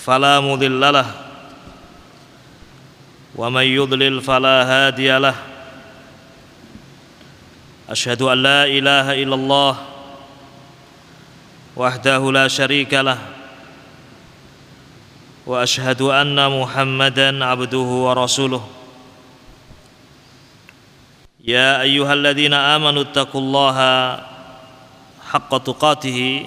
فلا مضل له. ومن يضلل فلا هادي له. أشهد أن لا إله إلا الله وحده لا شريك له. وأشهد أن محمدا عبده ورسوله. يا أيها الذين آمنوا اتقوا الله حق تقاته.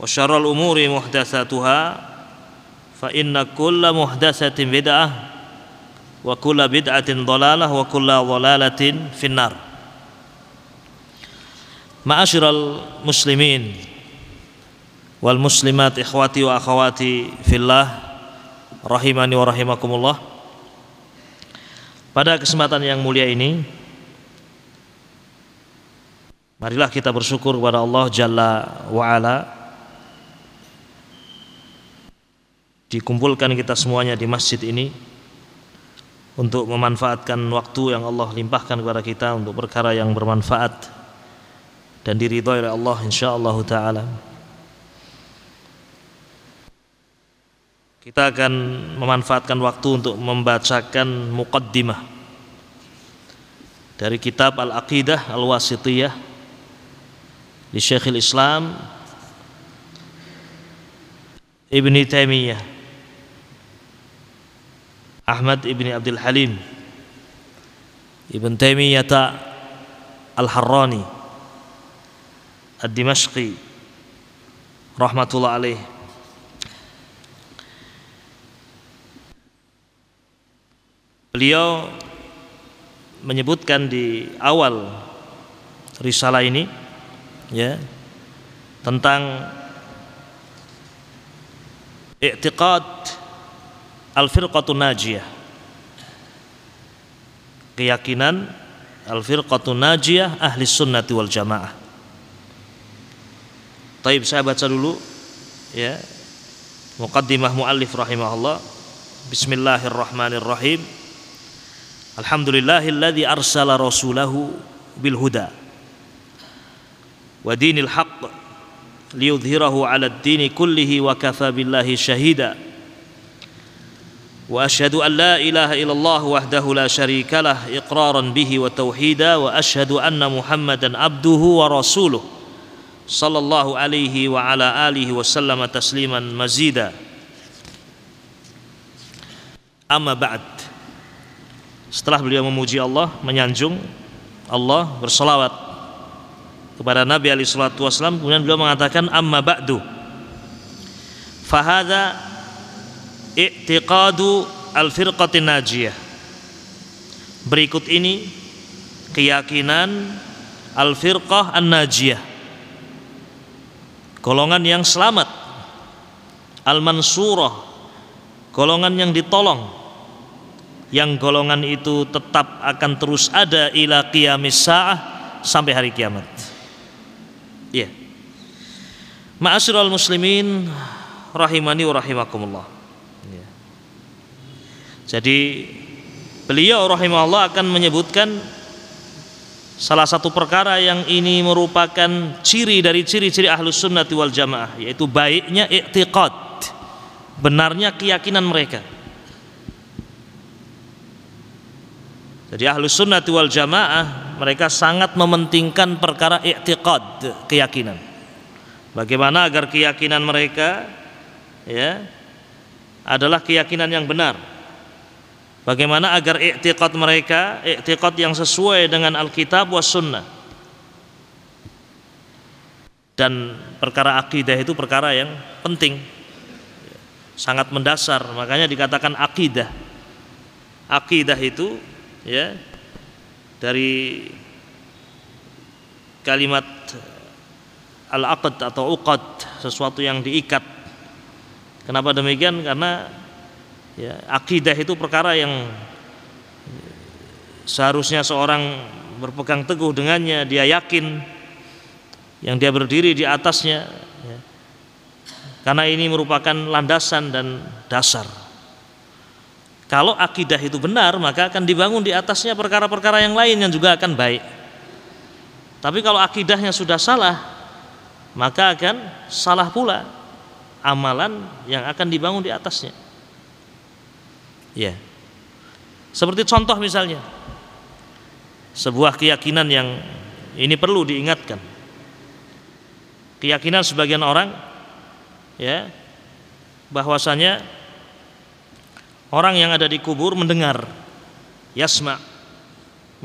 وشر الأمور محدثاتها فإن كل محدثة بدعة وكل بدعة ضلالة وكل ضلالة في النار معاشر المسلمين والمسلمات إخواتي وأخواتي في الله rahimani wa rahimakumullah pada kesempatan yang mulia ini marilah kita bersyukur kepada Allah Jalla wa dikumpulkan kita semuanya di masjid ini untuk memanfaatkan waktu yang Allah limpahkan kepada kita untuk perkara yang bermanfaat dan diridhoi oleh Allah insyaallah taala. Kita akan memanfaatkan waktu untuk membacakan muqaddimah dari kitab Al-Aqidah Al-Wasitiyah di Syekhul Islam Ibni Taimiyah Ahmad ibni Abdul Halim. Ibn Taimiyah Al-Harrani. Ad-Dimashqi. Rahmatullah alaih. Beliau menyebutkan di awal risalah ini ya tentang i'tiqad al-firqatun najiyah. Keyakinan al-firqatun najiyah ahli sunnati wal jamaah. Taib saya baca dulu ya. Muqaddimah muallif rahimahullah. Bismillahirrahmanirrahim. Alhamdulillahilladzi arsala rasulahu bil huda wa dinil haqq liyudhhirahu 'ala ad-dini kullihi wa kafa billahi shahida واشهد ان لا اله الا الله وحده لا شريك له اقرارا به وتوحيدا واشهد ان محمدا عبده ورسوله صلى الله عليه وعلى اله وسلم تسليما مزيدا اما بعد setelah beliau memuji Allah menyanjung Allah berselawat kepada Nabi alaihi salatu wasallam kemudian beliau mengatakan amma ba'du fahadha i'tiqadu al-firqatin najiyah berikut ini keyakinan al-firqah an-najiyah golongan yang selamat al-mansurah golongan yang ditolong yang golongan itu tetap akan terus ada ila qiyamis sa'ah sampai hari kiamat. Iya. Yeah. Ma'asyiral muslimin rahimani wa rahimakumullah. Jadi beliau rahimahullah akan menyebutkan salah satu perkara yang ini merupakan ciri dari ciri-ciri ahlus sunnati wal jamaah yaitu baiknya i'tiqad benarnya keyakinan mereka. Jadi ahlus sunnati wal jamaah mereka sangat mementingkan perkara i'tiqad keyakinan. Bagaimana agar keyakinan mereka ya adalah keyakinan yang benar Bagaimana agar i'tiqad mereka i'tiqad yang sesuai dengan Alkitab was sunnah. Dan perkara akidah itu perkara yang penting. Sangat mendasar, makanya dikatakan akidah. Akidah itu ya dari kalimat al-aqd atau uqad, sesuatu yang diikat. Kenapa demikian? Karena ya, akidah itu perkara yang seharusnya seorang berpegang teguh dengannya dia yakin yang dia berdiri di atasnya ya. karena ini merupakan landasan dan dasar. Kalau akidah itu benar maka akan dibangun di atasnya perkara-perkara yang lain yang juga akan baik. Tapi kalau akidahnya sudah salah maka akan salah pula amalan yang akan dibangun di atasnya Ya. Seperti contoh misalnya sebuah keyakinan yang ini perlu diingatkan. Keyakinan sebagian orang ya bahwasanya orang yang ada di kubur mendengar yasma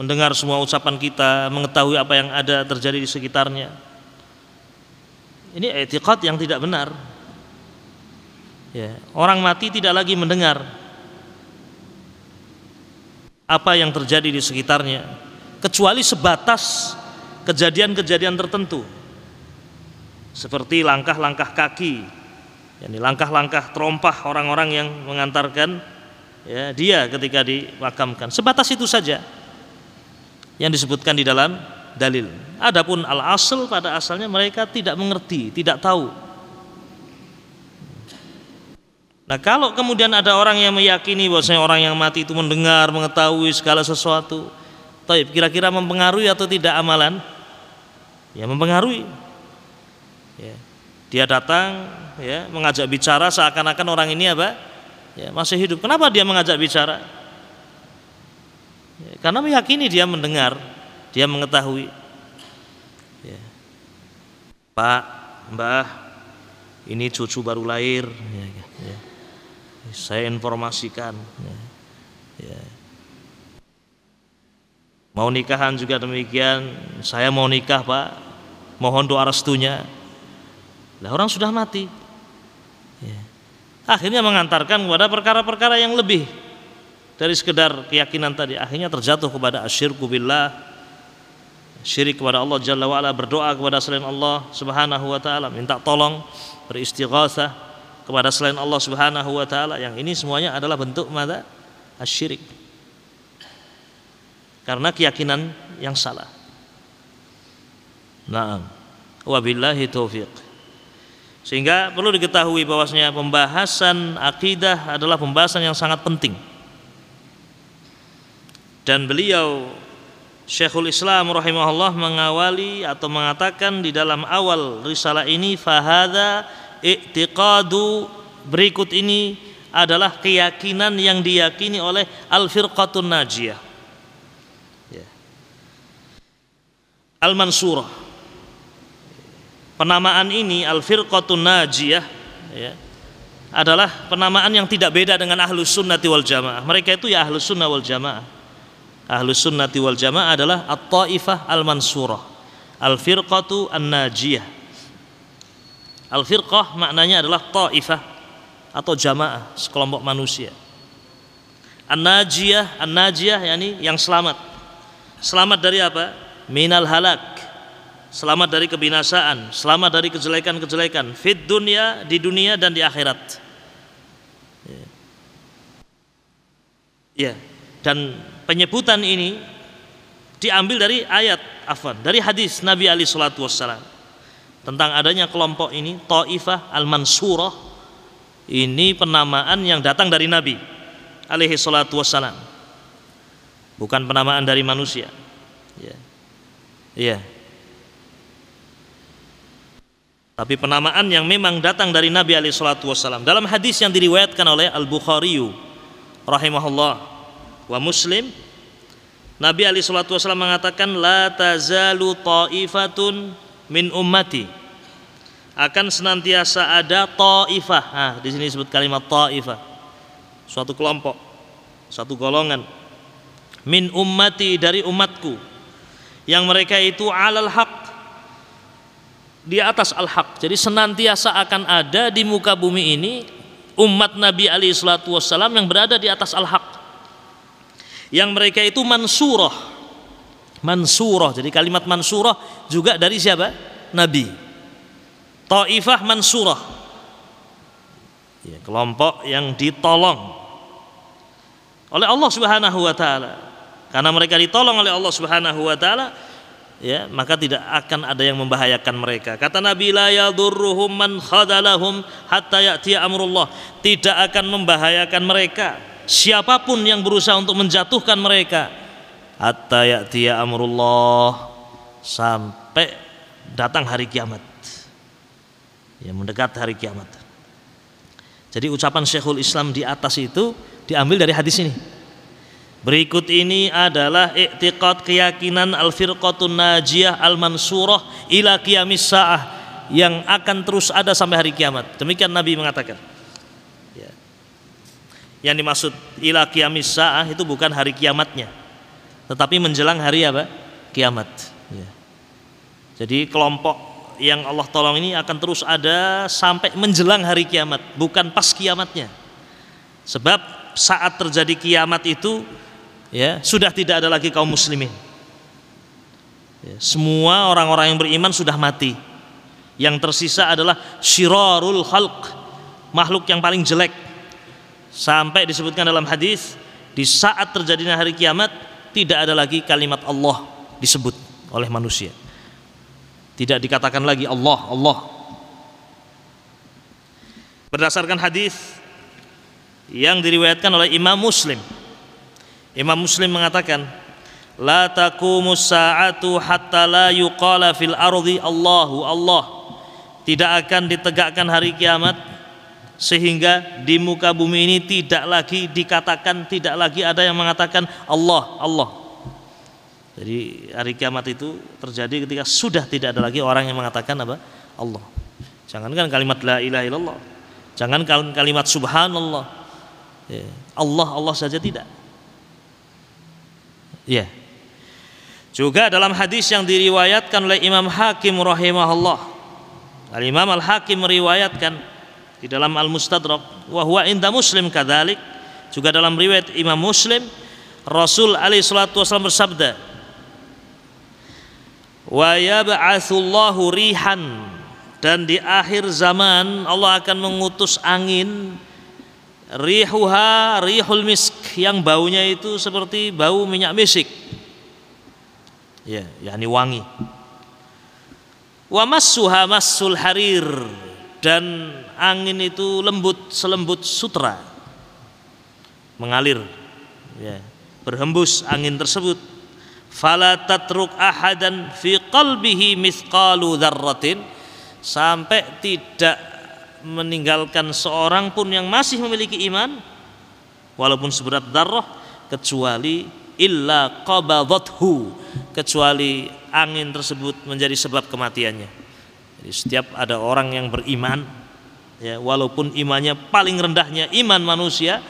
mendengar semua ucapan kita, mengetahui apa yang ada terjadi di sekitarnya. Ini etikat yang tidak benar. Ya, orang mati tidak lagi mendengar, apa yang terjadi di sekitarnya kecuali sebatas kejadian-kejadian tertentu. Seperti langkah-langkah kaki yani langkah-langkah terompah orang-orang yang mengantarkan ya, dia ketika dimakamkan. Sebatas itu saja yang disebutkan di dalam dalil. Adapun al-asl pada asalnya mereka tidak mengerti tidak tahu Nah kalau kemudian ada orang yang meyakini bahwasanya orang yang mati itu mendengar, mengetahui segala sesuatu, Taib kira-kira mempengaruhi atau tidak amalan? Ya mempengaruhi. Ya. Dia datang, ya mengajak bicara seakan-akan orang ini apa? Ya, masih hidup. Kenapa dia mengajak bicara? Ya, karena meyakini dia mendengar, dia mengetahui. Ya. Pak, Mbah, ini cucu baru lahir. Ya, ya saya informasikan. Ya. Ya. mau nikahan juga demikian. Saya mau nikah pak. Mohon doa restunya. Lah orang sudah mati. Ya. akhirnya mengantarkan kepada perkara-perkara yang lebih dari sekedar keyakinan tadi. Akhirnya terjatuh kepada asyirku billah. Syirik kepada Allah Jalla wa'ala berdoa kepada selain Allah Subhanahu wa taala minta tolong beristighatsah kepada selain Allah Subhanahu wa taala yang ini semuanya adalah bentuk mata asyirik. Karena keyakinan yang salah. Naam. Wabillahi taufiq. Sehingga perlu diketahui bahwasanya pembahasan akidah adalah pembahasan yang sangat penting. Dan beliau Syekhul Islam rahimahullah mengawali atau mengatakan di dalam awal risalah ini fahada i'tiqadu berikut ini adalah keyakinan yang diyakini oleh al-firqatun najiyah. Ya. al-mansurah. Penamaan ini al-firqatun najiyah ya, adalah penamaan yang tidak beda dengan ahlus sunnati wal jamaah. Mereka itu ya ahlus sunnah wal jamaah. Ahlus sunnati wal jamaah adalah at-taifah al-mansurah. Al-firqatu an-najiyah Al-firqah maknanya adalah ta'ifah atau jamaah sekelompok manusia. An-najiyah, an-najiyah yakni yang selamat. Selamat dari apa? Minal halak. Selamat dari kebinasaan, selamat dari kejelekan-kejelekan fit dunia di dunia dan di akhirat. Ya. ya. Dan penyebutan ini diambil dari ayat afan, dari hadis Nabi Ali Shallallahu Wasallam tentang adanya kelompok ini Taifah Al-Mansurah Ini penamaan yang datang dari Nabi alaihi salatu wassalam. Bukan penamaan dari manusia. Ya. Iya. Tapi penamaan yang memang datang dari Nabi alaihi salatu wassalam. Dalam hadis yang diriwayatkan oleh Al-Bukhari rahimahullah wa Muslim Nabi alaihi salatu wassalam mengatakan la tazalu ta'ifatun min ummati akan senantiasa ada taifah. Nah, di sini disebut kalimat taifah. Suatu kelompok, satu golongan min ummati dari umatku yang mereka itu alal haq di atas al haq. Jadi senantiasa akan ada di muka bumi ini umat Nabi alaihi salatu wassalam yang berada di atas al haq. Yang mereka itu mansurah. Mansurah. Jadi kalimat mansurah juga dari siapa? Nabi. Taifah Mansurah ya, kelompok yang ditolong oleh Allah Subhanahu wa taala. Karena mereka ditolong oleh Allah Subhanahu wa taala, ya, maka tidak akan ada yang membahayakan mereka. Kata Nabi la yadurruhum man khadalahum hatta amrullah. Tidak akan membahayakan mereka siapa pun yang berusaha untuk menjatuhkan mereka hatta ya'tiya amrullah sampai datang hari kiamat ya mendekat hari kiamat. Jadi ucapan Syekhul Islam di atas itu diambil dari hadis ini. Berikut ini adalah i'tiqad keyakinan al-firqatun najiyah al-mansurah ila qiyamis sa'ah yang akan terus ada sampai hari kiamat. Demikian Nabi mengatakan. Ya. Yang dimaksud ila qiyamis sa'ah itu bukan hari kiamatnya, tetapi menjelang hari apa? Kiamat. Ya. Jadi kelompok yang Allah tolong ini akan terus ada sampai menjelang hari kiamat, bukan pas kiamatnya. Sebab saat terjadi kiamat itu ya sudah tidak ada lagi kaum muslimin. Ya, semua orang-orang yang beriman sudah mati. Yang tersisa adalah syirarul khalq, makhluk yang paling jelek. Sampai disebutkan dalam hadis di saat terjadinya hari kiamat tidak ada lagi kalimat Allah disebut oleh manusia. Tidak dikatakan lagi Allah, Allah. Berdasarkan hadis yang diriwayatkan oleh Imam Muslim. Imam Muslim mengatakan, "La taqumus sa'atu hatta la yuqala fil ardi Allahu Allah." Tidak akan ditegakkan hari kiamat sehingga di muka bumi ini tidak lagi dikatakan tidak lagi ada yang mengatakan Allah, Allah. Jadi hari kiamat itu terjadi ketika sudah tidak ada lagi orang yang mengatakan apa? Allah. Jangankan kalimat la ilaha illallah. Jangan kalimat subhanallah. Ya. Allah Allah saja tidak. Ya. Juga dalam hadis yang diriwayatkan oleh Imam Hakim rahimahullah. Al Imam Al Hakim meriwayatkan di dalam Al Mustadrak wa huwa inda Muslim kadzalik juga dalam riwayat Imam Muslim Rasul alaihi salatu wasallam bersabda wa yab'atsullahu rihan. Dan di akhir zaman Allah akan mengutus angin rihuha rihul misk yang baunya itu seperti bau minyak misik. Ya yakni wangi. Wa massuha massul harir. Dan angin itu lembut selembut sutra. Mengalir. Ya berhembus angin tersebut fala tatruk ahadan fi qalbihi mithqalu dzarratin sampai tidak meninggalkan seorang pun yang masih memiliki iman walaupun seberat darah kecuali illa qabadathu kecuali angin tersebut menjadi sebab kematiannya. Jadi setiap ada orang yang beriman ya walaupun imannya paling rendahnya iman manusia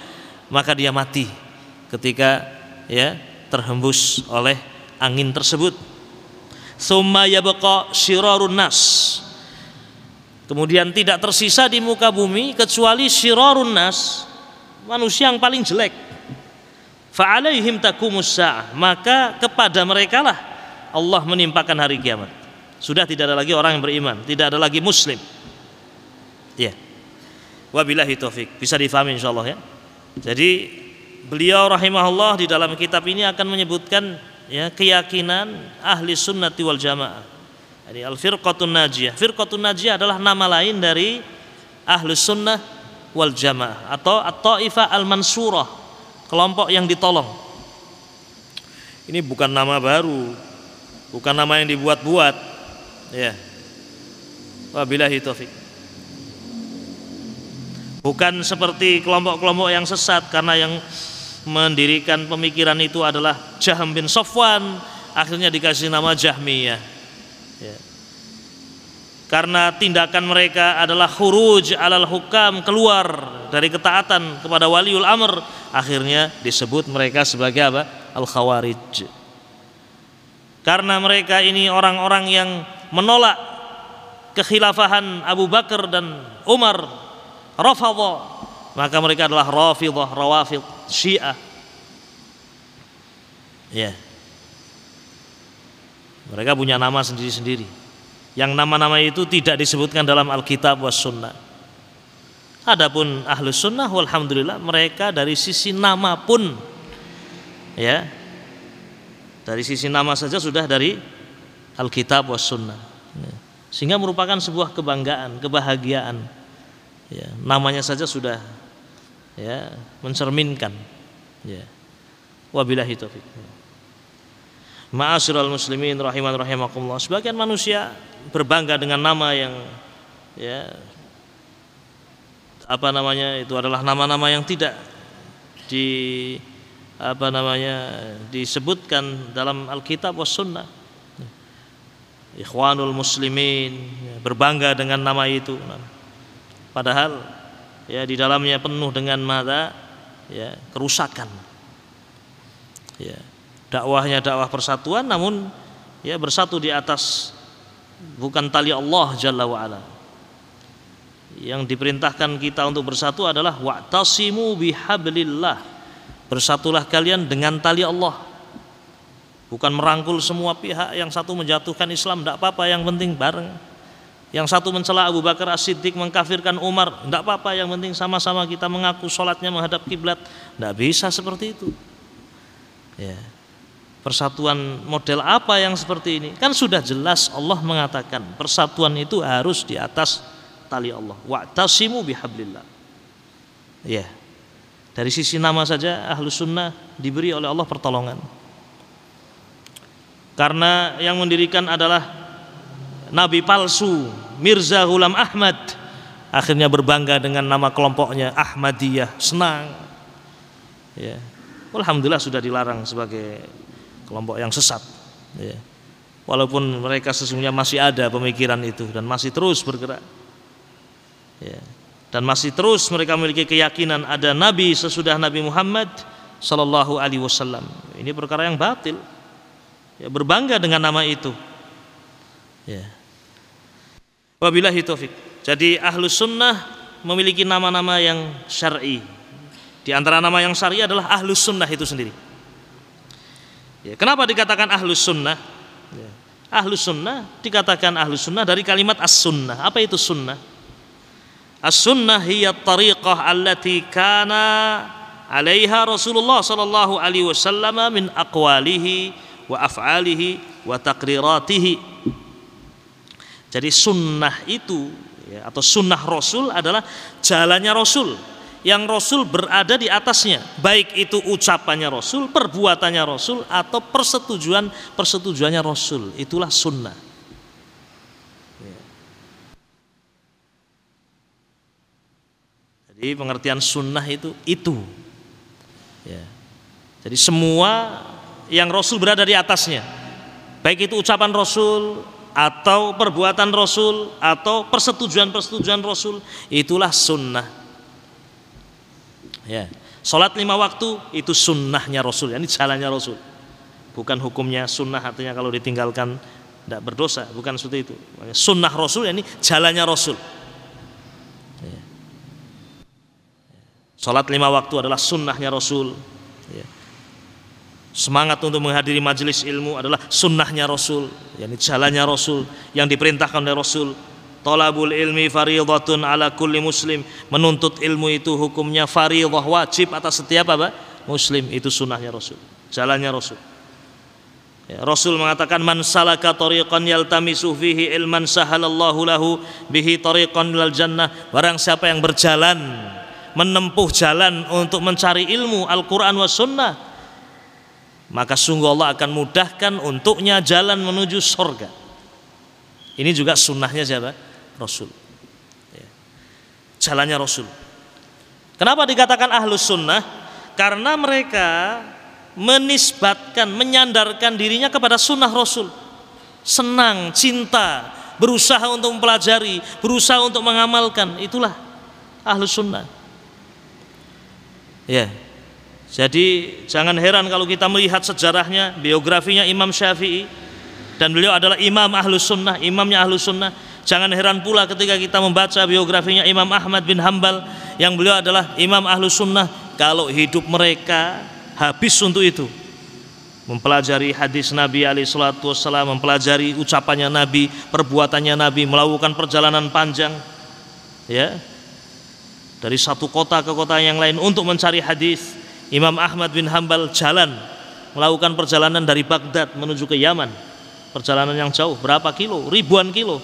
maka dia mati ketika ya terhembus oleh angin tersebut. Kemudian tidak tersisa di muka bumi kecuali syirarun nas, manusia yang paling jelek. Fa'alaihim takumus maka kepada mereka lah Allah menimpakan hari kiamat. Sudah tidak ada lagi orang yang beriman, tidak ada lagi muslim. Ya. Wabillahi taufik. Bisa difahami insyaallah ya. Jadi beliau rahimahullah di dalam kitab ini akan menyebutkan ya keyakinan ahli sunnati wal jamaah. Jadi al firqatun najiyah. Firqatun najiyah adalah nama lain dari ahli sunnah wal jamaah atau at-taifah al-mansurah, kelompok yang ditolong. Ini bukan nama baru, bukan nama yang dibuat-buat. Ya. Wabillahi taufik. Bukan seperti kelompok-kelompok yang sesat karena yang mendirikan pemikiran itu adalah Jahm bin Sofwan, akhirnya dikasih nama Jahmiyah. Ya. Karena tindakan mereka adalah khuruj alal hukam keluar dari ketaatan kepada waliul amr, akhirnya disebut mereka sebagai apa? Al Khawarij. Karena mereka ini orang-orang yang menolak kekhilafahan Abu Bakar dan Umar Rafadha maka mereka adalah Rafidhah Rawafid Syiah. Ya. Mereka punya nama sendiri-sendiri. Yang nama-nama itu tidak disebutkan dalam Alkitab was Sunnah. Adapun ahlus sunnah walhamdulillah mereka dari sisi nama pun ya dari sisi nama saja sudah dari Alkitab was Sunnah. Ya. sehingga merupakan sebuah kebanggaan kebahagiaan. Ya, namanya saja sudah ya mencerminkan. Ya. Wabillahi taufik Ma'asyiral muslimin rahiman rahimakumullah. Sebagian manusia berbangga dengan nama yang ya apa namanya itu adalah nama-nama yang tidak di apa namanya disebutkan dalam Alkitab was sunnah. Ikhwanul muslimin ya, berbangga dengan nama itu. Padahal ya di dalamnya penuh dengan mata ya kerusakan. Ya, dakwahnya dakwah persatuan namun ya bersatu di atas bukan tali Allah Jalla wa ala. Yang diperintahkan kita untuk bersatu adalah wa'tasimu bihablillah. Bersatulah kalian dengan tali Allah. Bukan merangkul semua pihak yang satu menjatuhkan Islam, tidak apa-apa yang penting bareng yang satu mencela Abu Bakar As-Siddiq mengkafirkan Umar, tidak apa-apa, yang penting sama-sama kita mengaku sholatnya menghadap kiblat. Tidak bisa seperti itu. Ya. Persatuan model apa yang seperti ini? Kan sudah jelas Allah mengatakan persatuan itu harus di atas tali Allah. Wa'tasimu bihablillah. Ya. Dari sisi nama saja ahlu sunnah diberi oleh Allah pertolongan. Karena yang mendirikan adalah nabi palsu Mirza Ghulam Ahmad. Akhirnya berbangga dengan nama kelompoknya Ahmadiyah. Senang. Ya. Alhamdulillah sudah dilarang sebagai kelompok yang sesat. Ya. Walaupun mereka sesungguhnya masih ada pemikiran itu dan masih terus bergerak. Ya. Dan masih terus mereka memiliki keyakinan ada nabi sesudah Nabi Muhammad sallallahu alaihi wasallam. Ini perkara yang batil. Ya berbangga dengan nama itu. Ya Wabillahi taufik. Jadi ahlus sunnah memiliki nama-nama yang syar'i. Di antara nama yang syar'i adalah ahlus sunnah itu sendiri. Ya, kenapa dikatakan ahlus sunnah? Ya. Ahlus sunnah dikatakan ahlus sunnah dari kalimat as-sunnah. Apa itu sunnah? As-sunnah hiya tariqah allati kana alaiha Rasulullah sallallahu alaihi wasallam min aqwalihi wa af'alihi wa taqriratihi jadi sunnah itu ya, atau sunnah Rasul adalah jalannya Rasul yang Rasul berada di atasnya, baik itu ucapannya Rasul, perbuatannya Rasul, atau persetujuan persetujuannya Rasul. Itulah sunnah. Ya. Jadi pengertian sunnah itu itu. Ya. Jadi semua yang Rasul berada di atasnya, baik itu ucapan Rasul, atau perbuatan Rasul atau persetujuan-persetujuan Rasul itulah sunnah. Ya sholat lima waktu itu sunnahnya Rasul ini jalannya Rasul. Bukan hukumnya sunnah artinya kalau ditinggalkan tidak berdosa bukan seperti itu. Sunnah Rasul ini jalannya Rasul. Ya. lima waktu adalah sunnahnya Rasul. Ya Semangat untuk menghadiri majelis ilmu adalah sunnahnya Rasul, yakni jalannya Rasul yang diperintahkan oleh Rasul. Tolabul ilmi faridatun ala kulli muslim. Menuntut ilmu itu hukumnya faridah wajib atas setiap apa? Muslim itu sunnahnya Rasul, jalannya Rasul. Ya, Rasul mengatakan man salaka tariqan yaltamisu fihi ilman sahalallahu lahu bihi tariqan ilal jannah. Barang siapa yang berjalan menempuh jalan untuk mencari ilmu Al-Quran wa Sunnah, maka sungguh Allah akan mudahkan untuknya jalan menuju surga. Ini juga sunnahnya siapa? Rasul. Ya. Jalannya Rasul. Kenapa dikatakan ahlus sunnah? Karena mereka menisbatkan, menyandarkan dirinya kepada sunnah Rasul. Senang, cinta, berusaha untuk mempelajari, berusaha untuk mengamalkan. Itulah ahlus sunnah. Ya. Jadi jangan heran kalau kita melihat sejarahnya, biografinya Imam Syafi'i dan beliau adalah imam ahlus sunnah, imamnya ahlus sunnah. Jangan heran pula ketika kita membaca biografinya Imam Ahmad bin Hambal yang beliau adalah imam ahlus sunnah. Kalau hidup mereka habis untuk itu, mempelajari hadis Nabi alaihi salatu wassalam, mempelajari ucapannya Nabi, perbuatannya Nabi, melakukan perjalanan panjang ya. Dari satu kota ke kota yang lain untuk mencari hadis. Imam Ahmad bin Hambal jalan melakukan perjalanan dari Baghdad menuju ke Yaman. Perjalanan yang jauh, berapa kilo? Ribuan kilo.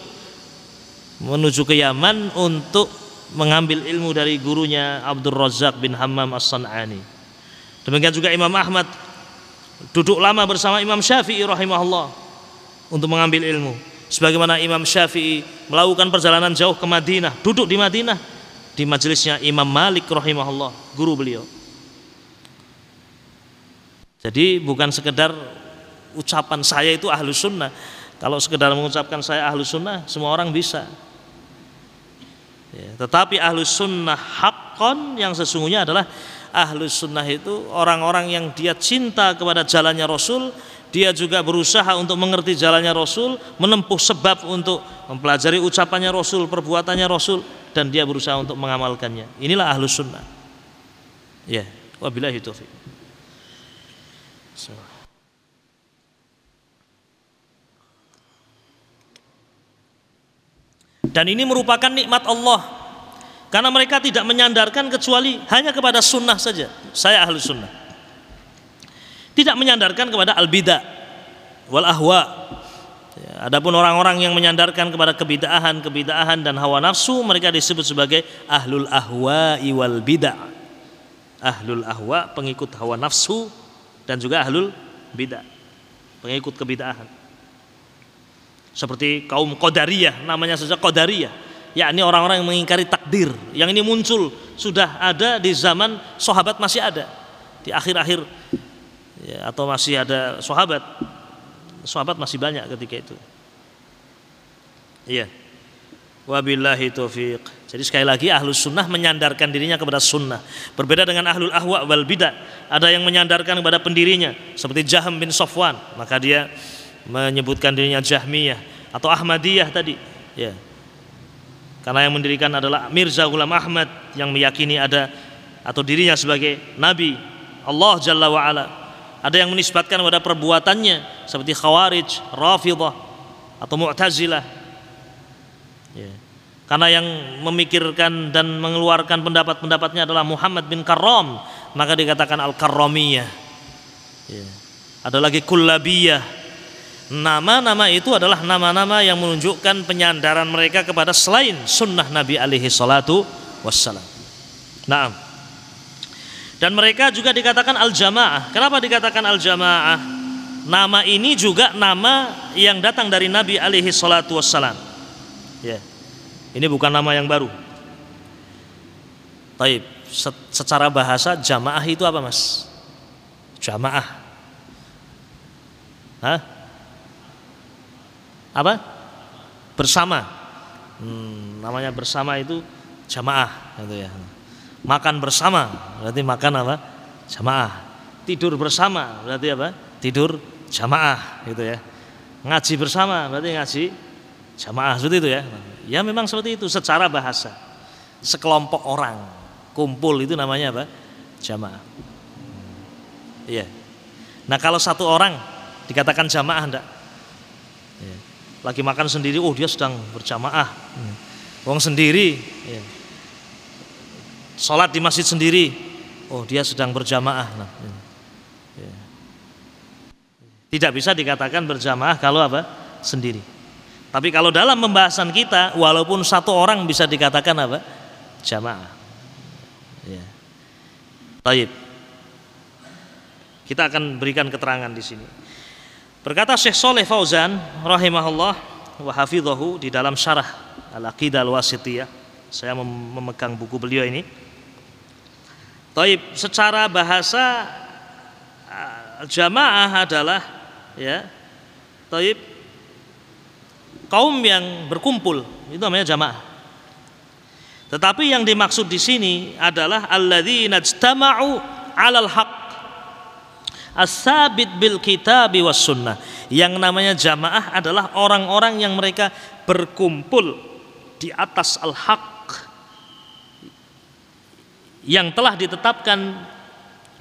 Menuju ke Yaman untuk mengambil ilmu dari gurunya Abdul Razak bin Hammam As-San'ani. Demikian juga Imam Ahmad duduk lama bersama Imam Syafi'i rahimahullah untuk mengambil ilmu. Sebagaimana Imam Syafi'i melakukan perjalanan jauh ke Madinah, duduk di Madinah di majelisnya Imam Malik rahimahullah, guru beliau. Jadi bukan sekedar ucapan saya itu ahlu sunnah. Kalau sekedar mengucapkan saya ahlu sunnah, semua orang bisa. Ya, tetapi ahlu sunnah hakon yang sesungguhnya adalah ahlus sunnah itu orang-orang yang dia cinta kepada jalannya Rasul dia juga berusaha untuk mengerti jalannya Rasul menempuh sebab untuk mempelajari ucapannya Rasul perbuatannya Rasul dan dia berusaha untuk mengamalkannya inilah ahlus sunnah ya wabillahi taufiq dan ini merupakan nikmat Allah karena mereka tidak menyandarkan kecuali hanya kepada sunnah saja. Saya ahli sunnah. Tidak menyandarkan kepada al-bidah wal ahwa. Ya, adapun orang-orang yang menyandarkan kepada kebidahan, kebidahan dan hawa nafsu, mereka disebut sebagai ahlul ahwa wal bidah. Ahlul ahwa pengikut hawa nafsu dan juga ahlul bidah, pengikut kebidahan. Seperti kaum Qadariyah, namanya saja Qadariyah yakni orang-orang yang mengingkari takdir. Yang ini muncul sudah ada di zaman sahabat masih ada. Di akhir-akhir ya, atau masih ada sahabat. Sahabat masih banyak ketika itu. Iya. Wabillahi taufiq. Jadi sekali lagi ahlus sunnah menyandarkan dirinya kepada sunnah. Berbeda dengan ahlul ahwa wal bidah. Ada yang menyandarkan kepada pendirinya seperti Jaham bin Sofwan. Maka dia menyebutkan dirinya Jahmiyah atau Ahmadiyah tadi. Ya. Karena yang mendirikan adalah Mirza Ghulam Ahmad yang meyakini ada atau dirinya sebagai nabi Allah Jalla wa ala. Ada yang menisbatkan pada perbuatannya seperti Khawarij, Rafidhah atau Mu'tazilah. Karena yang memikirkan dan mengeluarkan pendapat-pendapatnya adalah Muhammad bin Karram, maka dikatakan Al-Karramiyah. Ya. Ada lagi Kullabiyah, Nama-nama itu adalah nama-nama yang menunjukkan penyandaran mereka kepada selain sunnah Nabi alaihi salatu wassalam. Nah, dan mereka juga dikatakan al-jamaah. Kenapa dikatakan al-jamaah? Nama ini juga nama yang datang dari Nabi alaihi salatu wassalam. Ya. Ini bukan nama yang baru. Taib. Secara bahasa jamaah itu apa mas? Jamaah. Hah? apa bersama hmm, namanya bersama itu jamaah gitu ya makan bersama berarti makan apa jamaah tidur bersama berarti apa tidur jamaah gitu ya ngaji bersama berarti ngaji jamaah seperti itu ya ya memang seperti itu secara bahasa sekelompok orang kumpul itu namanya apa jamaah iya nah kalau satu orang dikatakan jamaah enggak lagi makan sendiri, oh dia sedang berjamaah. Hmm. Wong sendiri, ya. sholat di masjid sendiri, oh dia sedang berjamaah. Nah, ya. Tidak bisa dikatakan berjamaah kalau apa? Sendiri. Tapi kalau dalam pembahasan kita, walaupun satu orang bisa dikatakan apa? Jamaah. Ya. Taib. Kita akan berikan keterangan di sini. Berkata Syekh Soleh Fauzan rahimahullah wa di dalam syarah Al-Aqidah Al-Wasitiyah. Saya memegang buku beliau ini. Taib secara bahasa jamaah adalah ya taib kaum yang berkumpul itu namanya jamaah. Tetapi yang dimaksud di sini adalah alladzina ijtama'u 'alal haq as-sabit bil kitabi was sunnah. Yang namanya jamaah adalah orang-orang yang mereka berkumpul di atas al-haq yang telah ditetapkan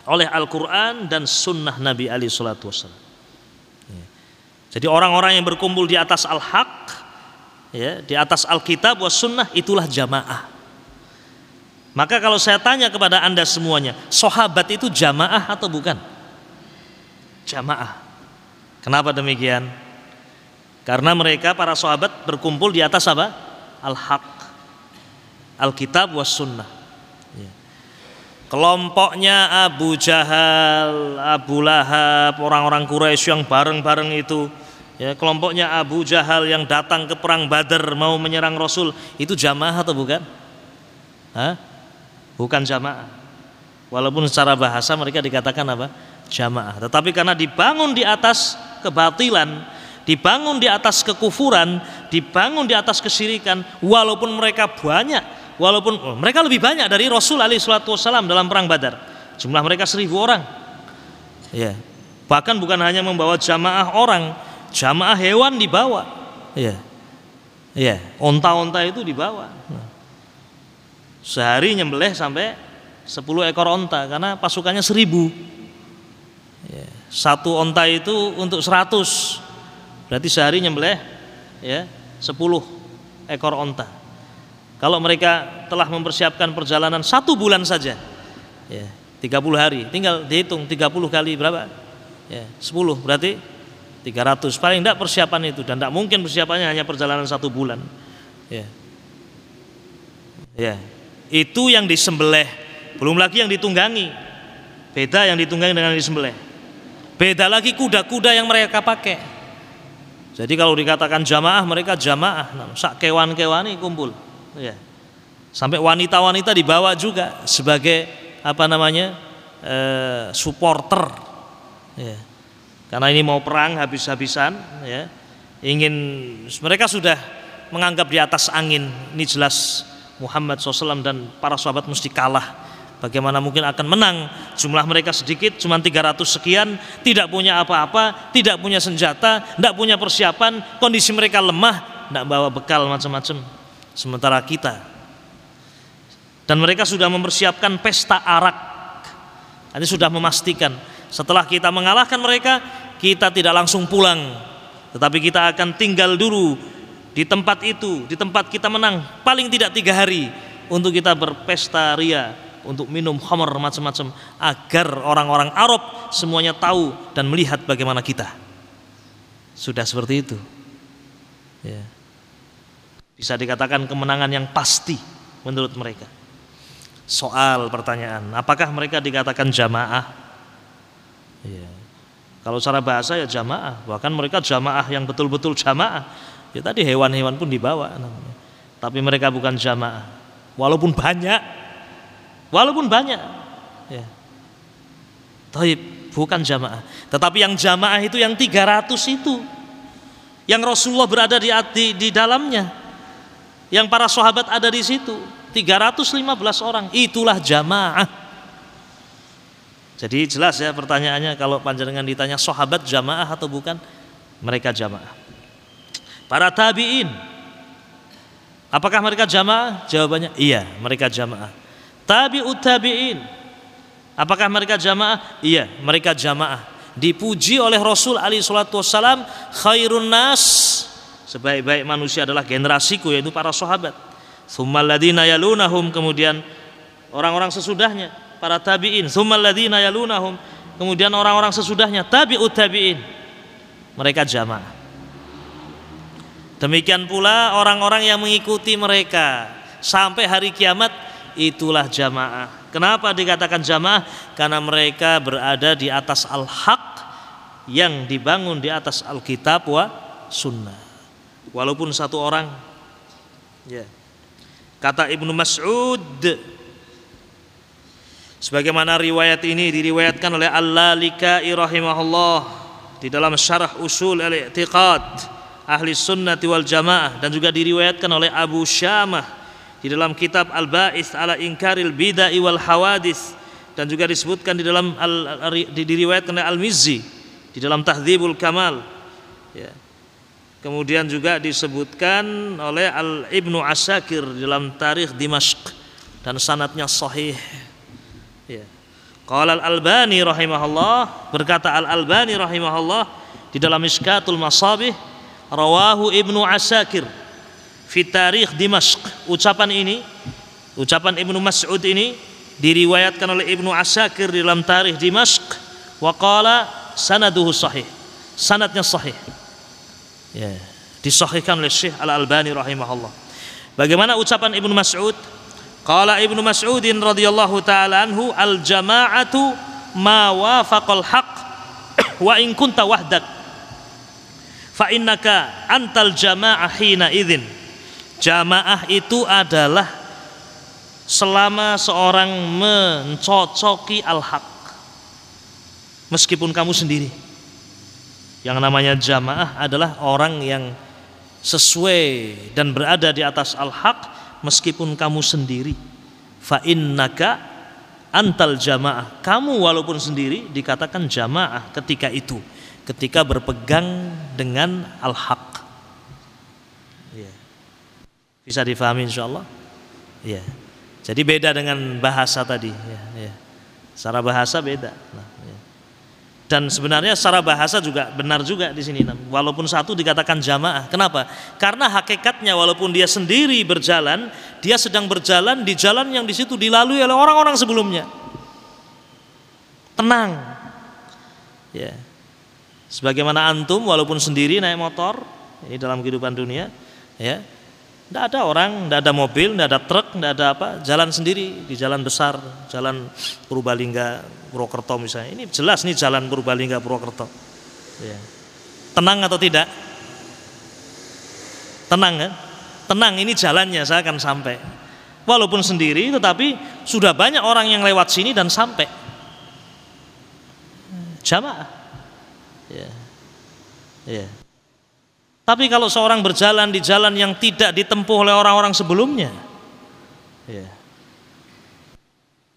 oleh Al-Quran dan Sunnah Nabi Ali Shallallahu Wasallam. Jadi orang-orang yang berkumpul di atas al-haq, ya, di atas Alkitab was sunnah itulah jamaah. Maka kalau saya tanya kepada anda semuanya, sahabat itu jamaah atau bukan? Jamaah. Kenapa demikian? Karena mereka para sahabat berkumpul di atas apa? Al-haq, Alkitab was sunnah. Ya. Kelompoknya Abu Jahal, Abu Lahab, orang-orang Quraisy yang bareng-bareng itu ya kelompoknya Abu Jahal yang datang ke perang Badar mau menyerang Rasul itu jamaah atau bukan? Hah? Bukan jamaah. Walaupun secara bahasa mereka dikatakan apa? Jamaah. Tetapi karena dibangun di atas kebatilan, dibangun di atas kekufuran, dibangun di atas kesyirikan, walaupun mereka banyak, walaupun oh, mereka lebih banyak dari Rasul alaihi wasallam dalam perang Badar. Jumlah mereka seribu orang. Ya. Bahkan bukan hanya membawa jamaah orang, jamaah hewan dibawa. Ya ya onta-onta itu dibawa. Nah. sehari nyembelih sampai 10 ekor onta karena pasukannya seribu. Ya. satu onta itu untuk 100 berarti sehari nyembelih ya 10 ekor onta. Kalau mereka telah mempersiapkan perjalanan satu bulan saja ya 30 hari. Tinggal dihitung 30 kali berapa? Ya 10 berarti 300 paling tidak persiapan itu. Dan tidak mungkin persiapannya hanya perjalanan satu bulan. Ya. Ya. Itu yang disembelih. Belum lagi yang ditunggangi. Beda yang ditunggangi dengan yang disembelih. Beda lagi kuda-kuda yang mereka pakai. Jadi kalau dikatakan jamaah mereka jamaah. Nah, sak kewan-kewani kumpul. Ya. Sampai wanita-wanita dibawa juga sebagai apa namanya eh, supporter. Ya karena ini mau perang habis-habisan ya. Ingin mereka sudah menganggap di atas angin ini jelas Muhammad SAW dan para sahabat mesti kalah. Bagaimana mungkin akan menang? Jumlah mereka sedikit cuma 300 sekian tidak punya apa-apa tidak punya senjata tidak punya persiapan kondisi mereka lemah tidak bawa bekal macam-macam. Sementara kita. Dan mereka sudah mempersiapkan pesta arak. Ini sudah memastikan setelah kita mengalahkan mereka, kita tidak langsung pulang, tetapi kita akan tinggal dulu di tempat itu, di tempat kita menang paling tidak tiga hari untuk kita berpesta ria, untuk minum khamar macam-macam agar orang-orang Arab semuanya tahu dan melihat bagaimana kita. Sudah seperti itu. Ya. Bisa dikatakan kemenangan yang pasti menurut mereka. Soal pertanyaan, apakah mereka dikatakan jamaah? Ya. Kalau secara bahasa ya jamaah, bahkan mereka jamaah yang betul-betul jamaah. Ya tadi hewan-hewan pun dibawa. Tapi mereka bukan jamaah. Walaupun banyak. Walaupun banyak. Ya. Taib, bukan jamaah. Tetapi yang jamaah itu yang 300 itu. Yang Rasulullah berada di, di, di dalamnya. Yang para sahabat ada di situ. 315 orang. Itulah jamaah. Jadi jelas ya pertanyaannya kalau panjenengan ditanya sahabat jamaah atau bukan? Mereka jamaah. Para tabi'in Apakah mereka jamaah? Jawabannya iya, mereka jamaah. Tabi'ut tabi'in Apakah mereka jamaah? Iya, mereka jamaah. Dipuji oleh Rasul Ali salatu wassalam khairun nas sebaik-baik manusia adalah generasiku yaitu para sahabat. Tsummal ladina yalunahum kemudian orang-orang sesudahnya para tabi'in, tsummal ladzina yalunahum, kemudian orang-orang sesudahnya tabi'ut tabi'in. Mereka jamaah. Demikian pula orang-orang yang mengikuti mereka sampai hari kiamat itulah jamaah. Kenapa dikatakan jamaah? Karena mereka berada di atas al-haq yang dibangun di atas Alkitab wa sunnah. Walaupun satu orang ya. Kata Ibnu Mas'ud sebagaimana riwayat ini diriwayatkan oleh Al-Lalikai rahimahullah di dalam syarah usul al-i'tiqad ahli sunnati wal jamaah dan juga diriwayatkan oleh Abu Syamah di dalam kitab Al-Ba'its ala Inkaril Bid'ah wal Hawadis dan juga disebutkan di dalam al, diriwayatkan oleh Al-Mizzi di dalam Tahdzibul Kamal ya. Kemudian juga disebutkan oleh Al Ibnu Asakir dalam Tarikh Dimashq dan sanatnya sahih. Qala Al Albani rahimahullah berkata Al Albani rahimahullah di dalam Miskatul Masabih rawahu Ibnu Asakir fi Tarikh Dimashq. Ucapan ini ucapan Ibnu Mas'ud ini diriwayatkan oleh Ibnu Asakir di dalam Tarikh Dimashq wa qala sanaduhu sahih. Sanatnya sahih ya, disahihkan oleh Syekh Al Albani rahimahullah. Bagaimana ucapan Ibnu Mas'ud? Qala Ibnu Mas'udin radhiyallahu taala anhu al jama'atu ma wafaqal haq wa in kunta wahdak. Fa innaka antal jama'ah hina idzin. Jamaah itu adalah selama seorang mencocoki al-haq. Meskipun kamu sendiri. Yang namanya jamaah adalah orang yang sesuai dan berada di atas al-haq meskipun kamu sendiri. Fa innaka antal jamaah. Kamu walaupun sendiri dikatakan jamaah ketika itu, ketika berpegang dengan al-haq. Ya. Bisa difahami insyaallah? Ya. Jadi beda dengan bahasa tadi ya, ya. Secara bahasa beda. Nah, dan sebenarnya secara bahasa juga benar juga di sini walaupun satu dikatakan jamaah. Kenapa? Karena hakikatnya walaupun dia sendiri berjalan dia sedang berjalan di jalan yang di situ dilalui oleh orang-orang sebelumnya. Tenang. Ya. Sebagaimana antum walaupun sendiri naik motor ini dalam kehidupan dunia ya tidak ada orang, tidak ada mobil, tidak ada truk, tidak ada apa, jalan sendiri di jalan besar, jalan Purbalingga, Purwokerto misalnya. Ini jelas nih jalan Purbalingga, Purwokerto. Ya. Tenang atau tidak? Tenang kan? Tenang ini jalannya saya akan sampai. Walaupun sendiri, tetapi sudah banyak orang yang lewat sini dan sampai. Jamaah. Ya. Ya. Tapi kalau seorang berjalan di jalan yang tidak ditempuh oleh orang-orang sebelumnya, ya.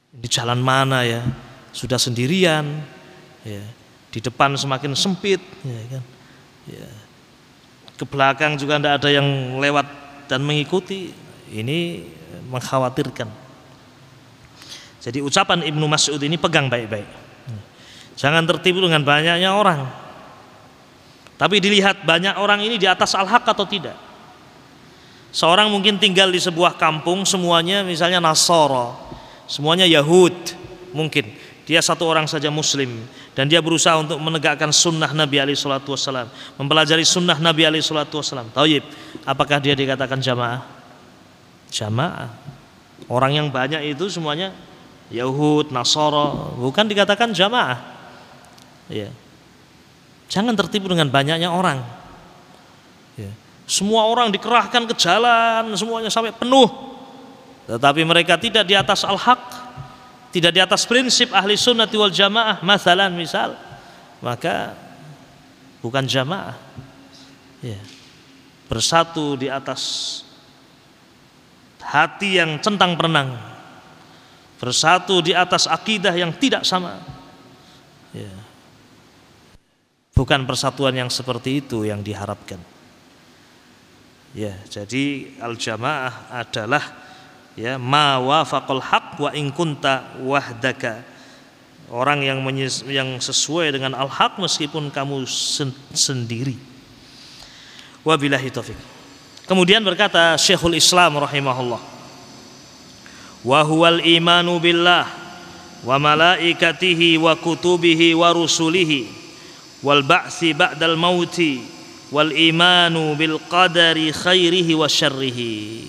di jalan mana ya? Sudah sendirian, ya. di depan semakin sempit, ya kan? Ya. Ke belakang juga tidak ada yang lewat dan mengikuti. Ini mengkhawatirkan. Jadi ucapan Ibnu Mas'ud ini pegang baik-baik. Jangan tertipu dengan banyaknya orang. Tapi dilihat banyak orang ini di atas al-haq atau tidak. Seorang mungkin tinggal di sebuah kampung semuanya misalnya Nasara, semuanya Yahud mungkin. Dia satu orang saja Muslim dan dia berusaha untuk menegakkan sunnah Nabi Ali Shallallahu Wasallam, mempelajari sunnah Nabi Ali Shallallahu Wasallam. Taib, apakah dia dikatakan jamaah? Jamaah. Orang yang banyak itu semuanya Yahud, Nasara, bukan dikatakan jamaah. Ya. Jangan tertipu dengan banyaknya orang. Ya. Semua orang dikerahkan ke jalan, semuanya sampai penuh. Tetapi mereka tidak di atas al-haq, tidak di atas prinsip ahli sunnati wal jamaah, masalan misal, maka bukan jamaah. Ya. Bersatu di atas hati yang centang perenang, bersatu di atas akidah yang tidak sama. Ya Bukan persatuan yang seperti itu yang diharapkan. Ya, jadi al-jamaah adalah ya ma wafaqal haq wa in kunta wahdaka. Orang yang yang sesuai dengan al-haq meskipun kamu sen sendiri. Wabillahi taufik. Kemudian berkata Syekhul Islam rahimahullah. Wa huwal imanu billah wa malaikatihi wa kutubihi wa rusulihi wal ba'si ba'dal mauti wal imanu bil qadari khairihi wa syarrihi.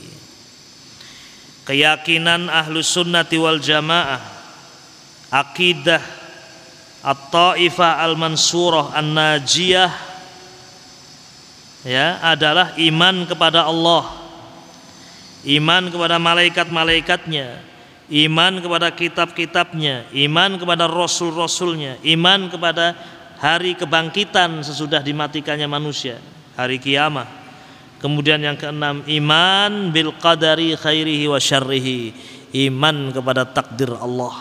Keyakinan ahlus sunnati wal jamaah akidah at-taifah al-mansurah an-najiyah ya adalah iman kepada Allah iman kepada malaikat-malaikatnya iman kepada kitab-kitabnya iman kepada rasul-rasulnya iman kepada hari kebangkitan sesudah dimatikannya manusia hari kiamat Kemudian yang keenam iman bil qadari khairihi wa syarrihi. Iman kepada takdir Allah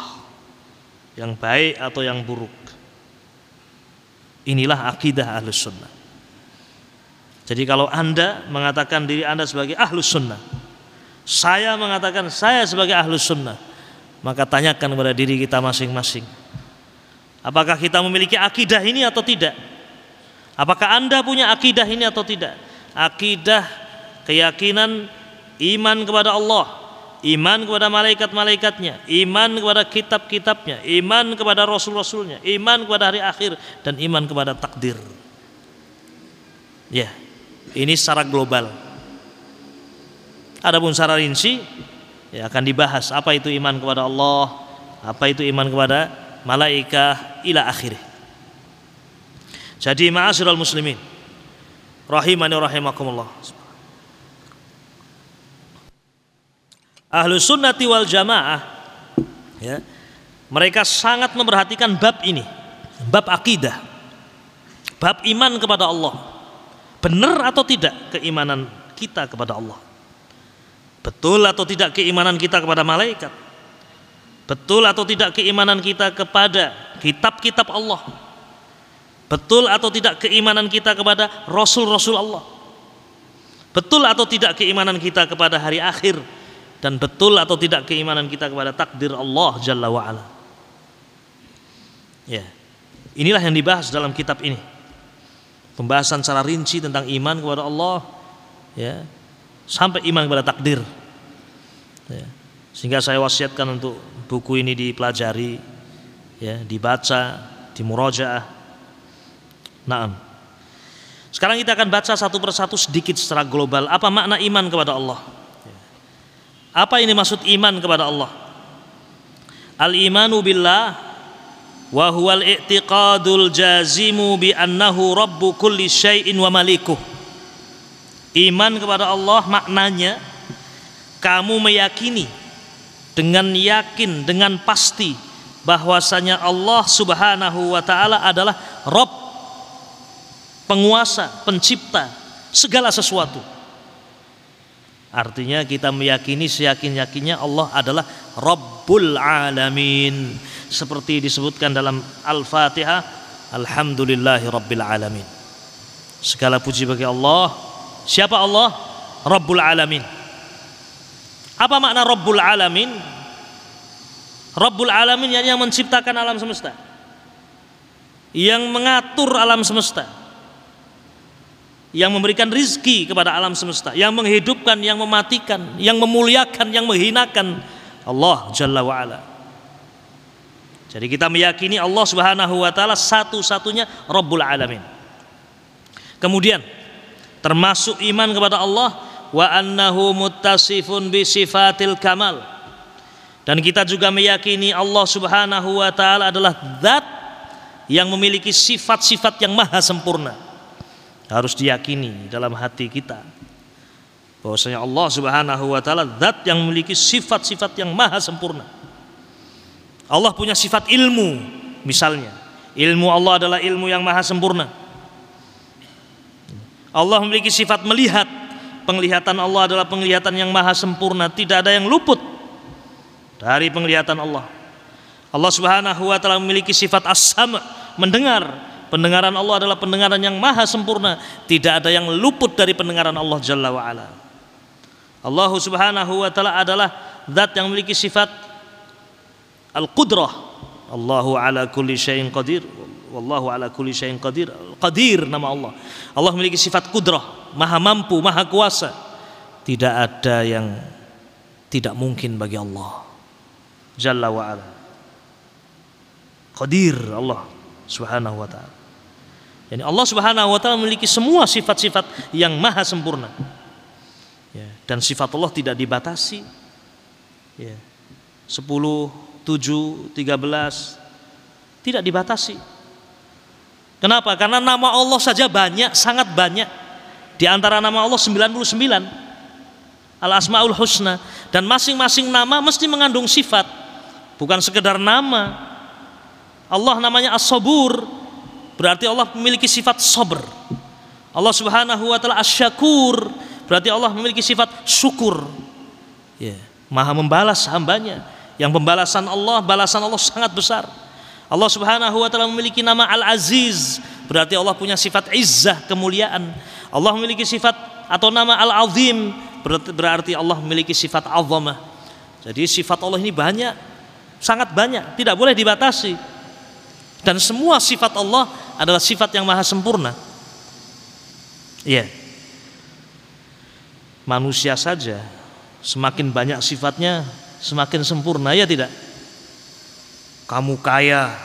yang baik atau yang buruk. Inilah akidah ahlus sunnah. Jadi kalau anda mengatakan diri anda sebagai ahlus sunnah, saya mengatakan saya sebagai ahlus sunnah, maka tanyakan kepada diri kita masing-masing. Apakah kita memiliki akidah ini atau tidak? Apakah anda punya akidah ini atau tidak? akidah, keyakinan iman kepada Allah, iman kepada malaikat-malaikatnya, iman kepada kitab-kitabnya, iman kepada rasul-rasulnya, iman kepada hari akhir dan iman kepada takdir. Ya, ini secara global. Adapun secara rinci ya akan dibahas apa itu iman kepada Allah, apa itu iman kepada malaikat ila akhir. Jadi ma'asyiral muslimin, rahimani rahimakumullah. Ahlu sunnati wal jamaah ya, mereka sangat memperhatikan bab ini, bab akidah, bab iman kepada Allah. Benar atau tidak keimanan kita kepada Allah? Betul atau tidak keimanan kita kepada malaikat? Betul atau tidak keimanan kita kepada kitab-kitab Allah? Betul atau tidak keimanan kita kepada Rasul-Rasul Allah? Betul atau tidak keimanan kita kepada hari akhir? Dan betul atau tidak keimanan kita kepada takdir Allah Jalla wa'ala? Ya. Inilah yang dibahas dalam kitab ini. Pembahasan secara rinci tentang iman kepada Allah ya. Sampai iman kepada takdir. Ya. Sehingga saya wasiatkan untuk buku ini dipelajari ya, dibaca, dimurajaah Naam. Sekarang kita akan baca satu persatu sedikit secara global apa makna iman kepada Allah. Apa ini maksud iman kepada Allah? Al-imanu billah wa huwal i'tiqadul jazimu bi annahu rabbu kulli syai'in wa malikuh. Iman kepada Allah maknanya kamu meyakini dengan yakin dengan pasti bahwasanya Allah Subhanahu wa taala adalah Rabb penguasa, pencipta segala sesuatu. Artinya kita meyakini seyakin-yakinnya Allah adalah Rabbul Alamin. Seperti disebutkan dalam Al-Fatihah, Alhamdulillahi Rabbil Alamin. Segala puji bagi Allah. Siapa Allah? Rabbul Alamin. Apa makna Rabbul Alamin? Rabbul Alamin yang menciptakan alam semesta. Yang mengatur alam semesta yang memberikan rizki kepada alam semesta, yang menghidupkan, yang mematikan, yang memuliakan, yang menghinakan Allah Jalla wa'ala. Jadi kita meyakini Allah Subhanahu wa taala satu-satunya Rabbul Alamin. Kemudian termasuk iman kepada Allah wa annahu muttasifun bi sifatil kamal. Dan kita juga meyakini Allah Subhanahu wa taala adalah zat yang memiliki sifat-sifat yang maha sempurna harus diyakini dalam hati kita bahwasanya Allah Subhanahu wa taala zat yang memiliki sifat-sifat yang maha sempurna. Allah punya sifat ilmu misalnya. Ilmu Allah adalah ilmu yang maha sempurna. Allah memiliki sifat melihat. Penglihatan Allah adalah penglihatan yang maha sempurna, tidak ada yang luput dari penglihatan Allah. Allah Subhanahu wa taala memiliki sifat as-sama, mendengar, Pendengaran Allah adalah pendengaran yang maha sempurna, tidak ada yang luput dari pendengaran Allah Jalla wa ala. Allah Subhanahu wa taala adalah zat yang memiliki sifat al-qudrah. Allahu ala kulli syai'in qadir. Wallahu ala kulli syai'in qadir. Qadir nama Allah. Allah memiliki sifat kudrah, maha mampu, maha kuasa. Tidak ada yang tidak mungkin bagi Allah. Jalla wa ala. Qadir Allah Subhanahu wa taala. Yani Allah Subhanahu wa taala memiliki semua sifat-sifat yang maha sempurna. Ya, dan sifat Allah tidak dibatasi, Ya. 10, 7, 13 tidak dibatasi. Kenapa? Karena nama Allah saja banyak, sangat banyak. Di antara nama Allah 99 Al-Asmaul Husna dan masing-masing nama mesti mengandung sifat, bukan sekedar nama. Allah namanya As-Sabur, berarti Allah memiliki sifat sabr. Allah Subhanahu wa taala Asy-Syakur, berarti Allah memiliki sifat syukur. Ya, Maha membalas hambanya. Yang pembalasan Allah, balasan Allah sangat besar. Allah Subhanahu wa taala memiliki nama Al-Aziz, berarti Allah punya sifat izzah, kemuliaan. Allah memiliki sifat atau nama Al-Azim berarti Allah memiliki sifat azamah. Jadi sifat Allah ini banyak, sangat banyak, tidak boleh dibatasi. Dan semua sifat Allah adalah sifat yang maha sempurna. Iya. Manusia saja semakin banyak sifatnya semakin sempurna ya tidak? Kamu kaya,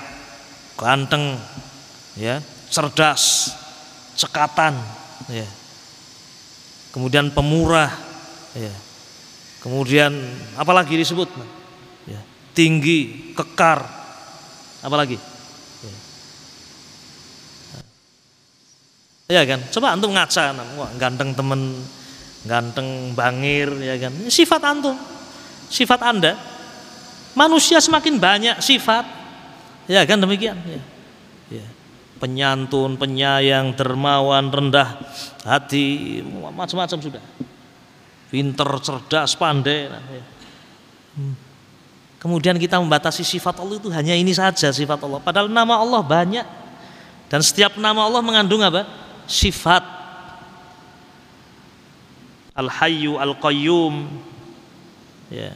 ganteng, ya, cerdas, cekatan, ya. kemudian pemurah ya. kemudian apalagi disebut ya. tinggi kekar apalagi ya. ya kan coba antum ngaca wah ganteng temen ganteng bangir ya kan sifat antum sifat anda manusia semakin banyak sifat ya kan demikian ya. Ya penyantun, penyayang, dermawan, rendah hati, macam-macam sudah. Pinter, cerdas, pandai. Hmm. Kemudian kita membatasi sifat Allah itu hanya ini saja sifat Allah. Padahal nama Allah banyak. Dan setiap nama Allah mengandung apa? Sifat. Al-Hayyu, Al-Qayyum. Ya.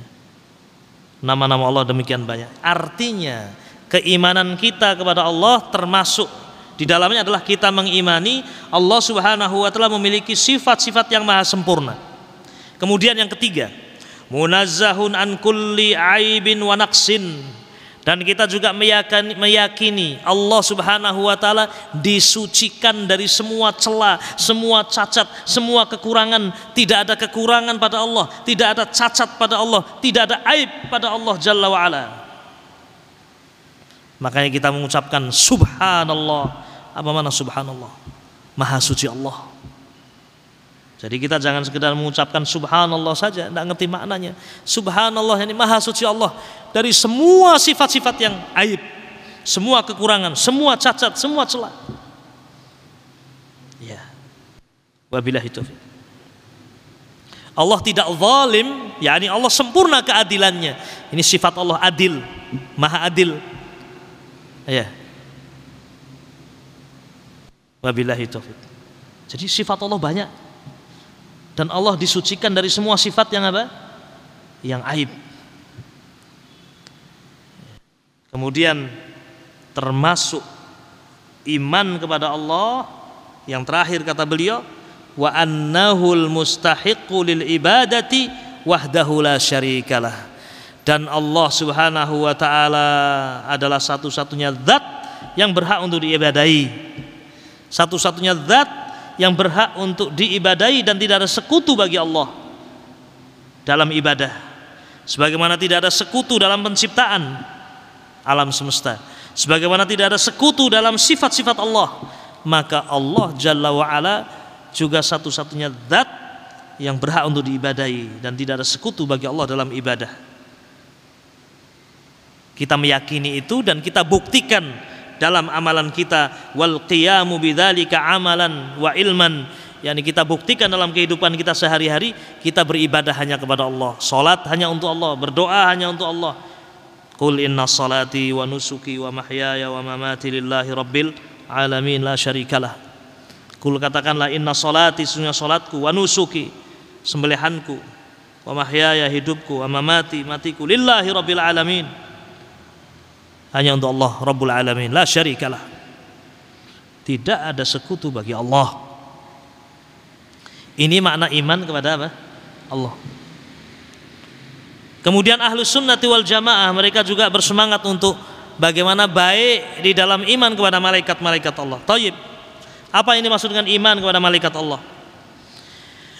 Nama-nama Allah demikian banyak. Artinya keimanan kita kepada Allah termasuk di dalamnya adalah kita mengimani Allah Subhanahu wa taala memiliki sifat-sifat yang maha sempurna. Kemudian yang ketiga, munazzahun an kulli aibin wa naqsin. Dan kita juga meyakini, Allah Subhanahu wa taala disucikan dari semua celah, semua cacat, semua kekurangan. Tidak ada kekurangan pada Allah, tidak ada cacat pada Allah, tidak ada aib pada Allah Jalla wa ala. Makanya kita mengucapkan subhanallah apa mana subhanallah? Maha suci Allah. Jadi kita jangan sekedar mengucapkan subhanallah saja, tidak ngerti maknanya. Subhanallah ini maha suci Allah dari semua sifat-sifat yang aib, semua kekurangan, semua cacat, semua celah. Ya. Wabillahi taufiq. Allah tidak zalim, yakni Allah sempurna keadilannya. Ini sifat Allah adil, maha adil. Ya. Wabillahi taufiq. Jadi sifat Allah banyak. Dan Allah disucikan dari semua sifat yang apa? Yang aib. Kemudian termasuk iman kepada Allah yang terakhir kata beliau wa annahul mustahiqu lil ibadati wahdahu la syarikalah dan Allah Subhanahu wa taala adalah satu-satunya zat yang berhak untuk diibadahi satu-satunya zat yang berhak untuk diibadahi dan tidak ada sekutu bagi Allah dalam ibadah. Sebagaimana tidak ada sekutu dalam penciptaan alam semesta. Sebagaimana tidak ada sekutu dalam sifat-sifat Allah. Maka Allah Jalla wa'ala juga satu-satunya zat yang berhak untuk diibadahi dan tidak ada sekutu bagi Allah dalam ibadah. Kita meyakini itu dan kita buktikan dalam amalan kita. Wal qiyamu bidzalika amalan wa ilman. Yakni kita buktikan dalam kehidupan kita sehari-hari kita beribadah hanya kepada Allah. Salat hanya untuk Allah berdoa hanya untuk Allah. Qul inna salati wa nusuki wa mahyaya wa mamati lillahi rabbil alamin la syarikalah. Kul katakanlah inna salati sunya salatku wa nusuki sembelihanku wa mahyaya hidupku wa mamati matiku lillahi rabbil alamin hanya untuk Allah Rabbul Alamin. La syarikalah. Tidak ada sekutu bagi Allah. Ini makna iman kepada apa? Allah. Kemudian ahlu sunnati wal jamaah mereka juga bersemangat untuk bagaimana baik di dalam iman kepada malaikat-malaikat Allah. Taib apa ini maksud dengan iman kepada malaikat Allah?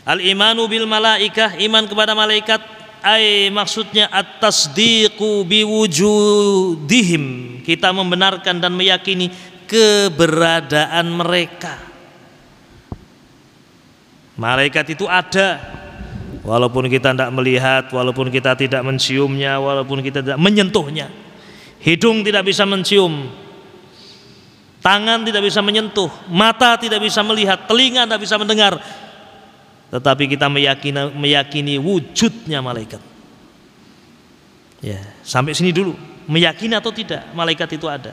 Al imanu bil malaikah iman kepada malaikat ay maksudnya at-tasdiqu biwujudihim. Kita membenarkan dan meyakini keberadaan mereka. Malaikat itu ada. Walaupun kita tidak melihat walaupun kita tidak menciumnya walaupun kita tidak menyentuhnya. Hidung tidak bisa mencium. Tangan tidak bisa menyentuh. Mata tidak bisa melihat. Telinga tidak bisa mendengar tetapi kita meyakini meyakini wujudnya malaikat. Ya, sampai sini dulu. Meyakini atau tidak malaikat itu ada.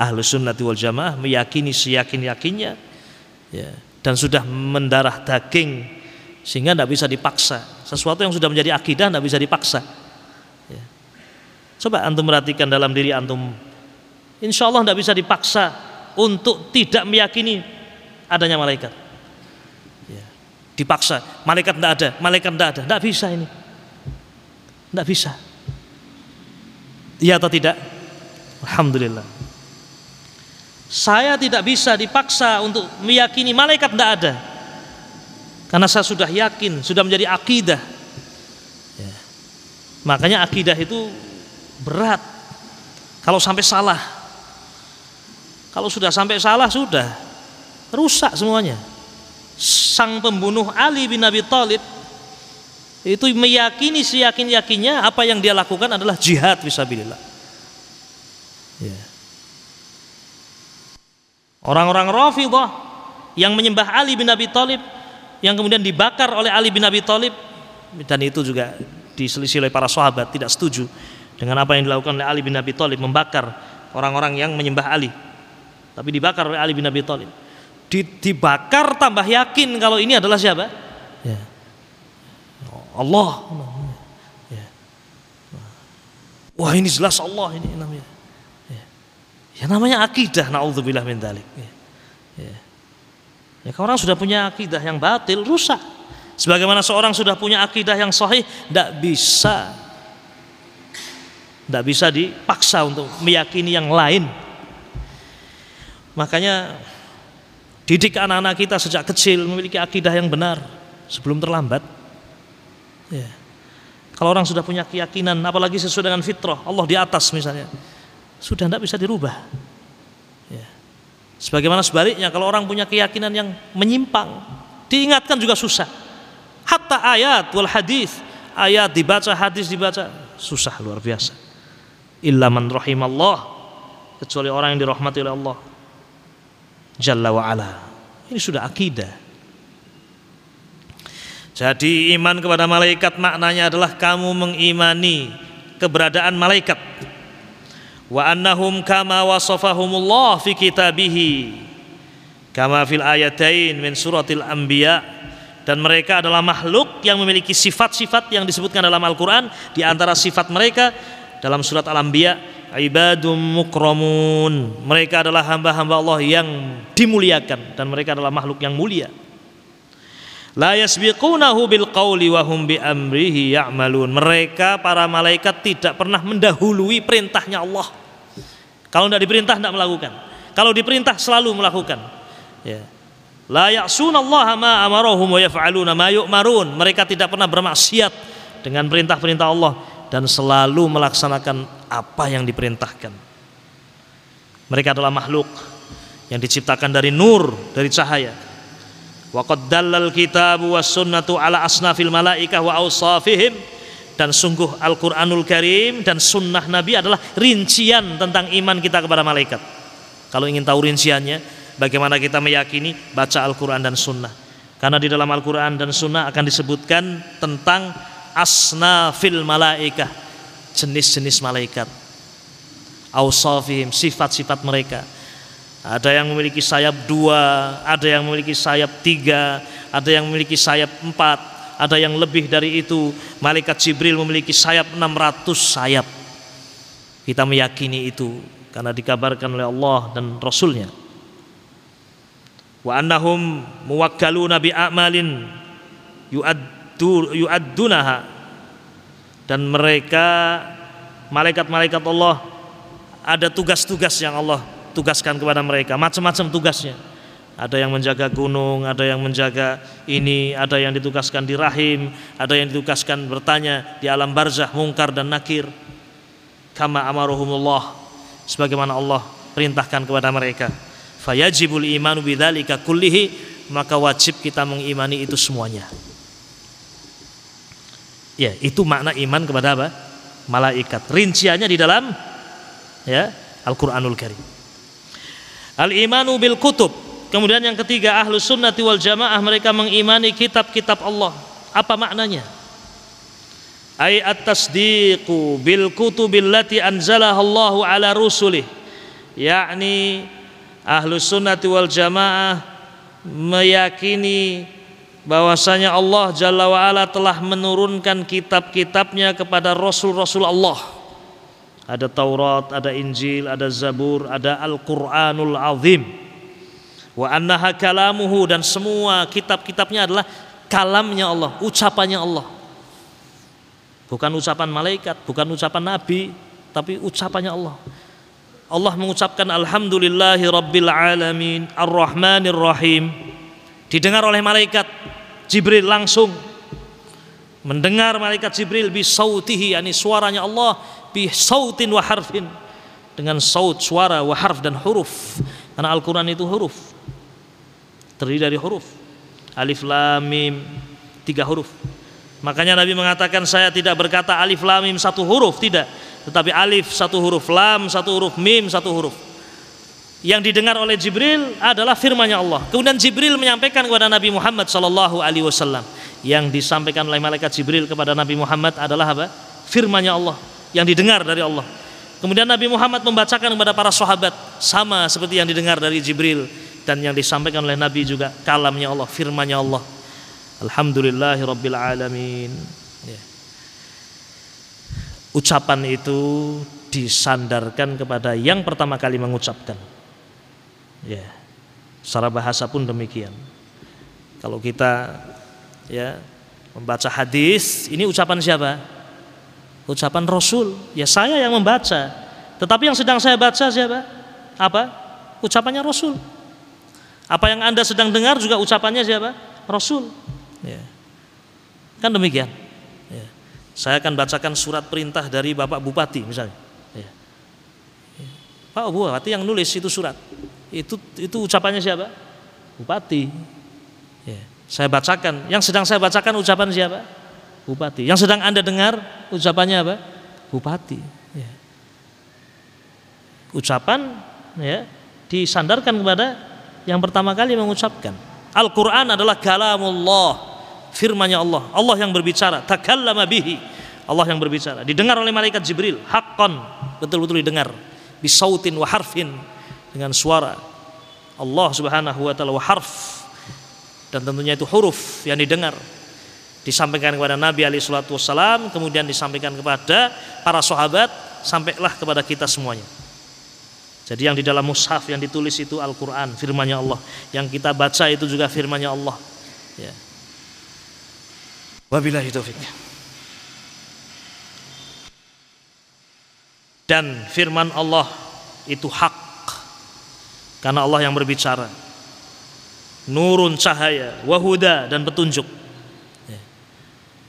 Ahlus sunnati wal jamaah meyakini seyakin-yakinnya ya, dan sudah mendarah daging sehingga tidak bisa dipaksa. Sesuatu yang sudah menjadi akidah tidak bisa dipaksa. Ya. Coba antum perhatikan dalam diri antum. Insya Allah tidak bisa dipaksa untuk tidak meyakini adanya malaikat dipaksa. Malaikat tidak ada. Malaikat tidak ada. Tidak bisa ini. Tidak bisa. Iya atau tidak? Alhamdulillah. Saya tidak bisa dipaksa untuk meyakini malaikat tidak ada. Karena saya sudah yakin sudah menjadi akidah. Ya. makanya akidah itu berat. Kalau sampai salah. Kalau sudah sampai salah sudah. Rusak semuanya sang pembunuh Ali bin Abi Thalib itu meyakini seyakin-yakinnya apa yang dia lakukan adalah jihad fisabilillah. Ya. Orang-orang Rafidhah yang menyembah Ali bin Abi Thalib yang kemudian dibakar oleh Ali bin Abi Thalib dan itu juga diselisih oleh para sahabat tidak setuju dengan apa yang dilakukan oleh Ali bin Abi Thalib membakar orang-orang yang menyembah Ali tapi dibakar oleh Ali bin Abi Thalib dibakar tambah yakin kalau ini adalah siapa? Ya. Allah. Ya. Wah ini jelas Allah ini namanya. Ya, ya namanya akidah. Naudzubillah min dalik. Ya. Ya. ya kalau orang sudah punya akidah yang batil rusak. Sebagaimana seorang sudah punya akidah yang sahih, tidak bisa, tidak bisa dipaksa untuk meyakini yang lain. Makanya Didik anak-anak kita sejak kecil memiliki akidah yang benar sebelum terlambat. Ya. Kalau orang sudah punya keyakinan, apalagi sesuai dengan fitrah, Allah di atas misalnya, sudah tidak bisa dirubah. Ya. Sebagaimana sebaliknya, kalau orang punya keyakinan yang menyimpang, diingatkan juga susah. Hatta ayat wal hadis, ayat dibaca, hadis dibaca, susah luar biasa. Illa man rahimallah, kecuali orang yang dirahmati oleh Allah. Jalla wa ala. Ini sudah akidah. Jadi iman kepada malaikat maknanya adalah kamu mengimani keberadaan malaikat. Wa annahum kama wasafahumullah fi kitabihi kama fil ayatain min suratil anbiya dan mereka adalah makhluk yang memiliki sifat-sifat yang disebutkan dalam Al-Qur'an di antara sifat mereka dalam surat Al-Anbiya ibadum mukramun. Mereka adalah hamba-hamba Allah yang dimuliakan dan mereka adalah makhluk yang mulia. La yasbiqunahu bil qawli wa bi amrihi ya'malun. Mereka para malaikat tidak pernah mendahului perintahnya Allah. Kalau tidak diperintah tidak melakukan. Kalau diperintah selalu melakukan. Ya. La ya'sunallaha ma amarahum wa yaf'aluna ma yu'marun. Mereka tidak pernah bermaksiat dengan perintah-perintah Allah dan selalu melaksanakan apa yang diperintahkan. Mereka adalah makhluk yang diciptakan dari nur, dari cahaya. Wa qad dallal kitabu was sunnatu ala asnafil malaikah wa awsafihim dan sungguh Al-Qur'anul Karim dan sunnah Nabi adalah rincian tentang iman kita kepada malaikat. Kalau ingin tahu rinciannya, bagaimana kita meyakini baca Al-Qur'an dan sunnah. Karena di dalam Al-Qur'an dan sunnah akan disebutkan tentang asnafil malaikah jenis-jenis malaikat. Ausafihim sifat-sifat mereka. Ada yang memiliki sayap dua ada yang memiliki sayap tiga ada yang memiliki sayap empat ada yang lebih dari itu. Malaikat Jibril memiliki sayap 600 sayap. Kita meyakini itu karena dikabarkan oleh Allah dan Rasulnya. Wa annahum muwakkaluna bi a'malin yu'ad yu'addunaha dan mereka malaikat-malaikat Allah ada tugas-tugas yang Allah tugaskan kepada mereka macam-macam tugasnya ada yang menjaga gunung, ada yang menjaga ini, ada yang ditugaskan di rahim, ada yang ditugaskan bertanya di alam barzah, mungkar dan nakir. Kama amaruhumullah sebagaimana Allah perintahkan kepada mereka. Fayajibul imanu bidzalika kullihi, maka wajib kita mengimani itu semuanya. Ya, itu makna iman kepada apa? Malaikat. Rinciannya di dalam ya Al-Qur'anul Karim. Al-imanu bil kutub Kemudian yang ketiga ahlu sunnati wal jamaah mereka mengimani kitab-kitab Allah. Apa maknanya? Ay at-tasdiqu bil kutubil lati anzalaha Allah ala rusulih. Yakni ahlu sunnati wal jamaah meyakini bahwasanya Allah Jalla wa ala telah menurunkan kitab-kitabnya kepada rasul-rasul Allah. Ada Taurat, ada Injil, ada Zabur, ada Al-Qur'anul Azim wa annaha kalamuhu dan semua kitab-kitabnya adalah kalamnya Allah, ucapannya Allah. Bukan ucapan malaikat, bukan ucapan nabi, tapi ucapannya Allah. Allah mengucapkan alhamdulillahi rabbil alamin arrahmanir rahim didengar oleh malaikat Jibril langsung mendengar malaikat Jibril bi sautihi yakni suaranya Allah bi sautin wa harfin. Dengan saut suara wa harf dan huruf. Karena Al-Qur'an itu huruf. Terdiri dari huruf. Alif lam mim tiga huruf. Makanya Nabi mengatakan saya tidak berkata alif lam mim satu huruf. Tidak. Tetapi alif satu huruf lam satu huruf mim satu huruf yang didengar oleh Jibril adalah firman-Nya Allah. Kemudian Jibril menyampaikan kepada Nabi Muhammad sallallahu alaihi wasallam. Yang disampaikan oleh malaikat Jibril kepada Nabi Muhammad adalah apa? Firman-Nya Allah yang didengar dari Allah. Kemudian Nabi Muhammad membacakan kepada para sahabat sama seperti yang didengar dari Jibril dan yang disampaikan oleh Nabi juga kalamnya Allah, firmannya Allah. Alhamdulillahi Rabbil Alamin. Ya. Ucapan itu disandarkan kepada yang pertama kali mengucapkan. Ya. Secara bahasa pun demikian. Kalau kita ya membaca hadis, ini ucapan siapa? Ucapan Rasul. Ya saya yang membaca. Tetapi yang sedang saya baca siapa? Apa? Ucapannya Rasul. Apa yang Anda sedang dengar juga ucapannya siapa? Rasul. Ya. Kan demikian. Ya. Saya akan bacakan surat perintah dari Bapak Bupati misalnya. Ya. Ya. Pak Bupati yang nulis itu surat. Itu itu ucapannya siapa? Bupati. Ya. Saya bacakan. Yang sedang saya bacakan ucapan siapa? Bupati. Yang sedang Anda dengar ucapannya apa? Bupati. Ya. Ucapan ya disandarkan kepada yang pertama kali mengucapkan Al-Quran adalah kalamullah firmannya Allah Allah yang berbicara takallama bihi Allah yang berbicara didengar oleh malaikat Jibril haqqan betul-betul didengar bisautin wa harfin dengan suara Allah subhanahu wa ta'ala wa harf dan tentunya itu huruf yang didengar disampaikan kepada Nabi alaihi salatu kemudian disampaikan kepada para sahabat sampailah kepada kita semuanya jadi yang di dalam mushaf yang ditulis itu Al-Quran, firmannya Allah. Yang kita baca itu juga firmannya Allah. Ya. Wabillahi taufiq. Dan firman Allah itu hak. Karena Allah yang berbicara. Nurun cahaya, wahuda dan petunjuk. Ya.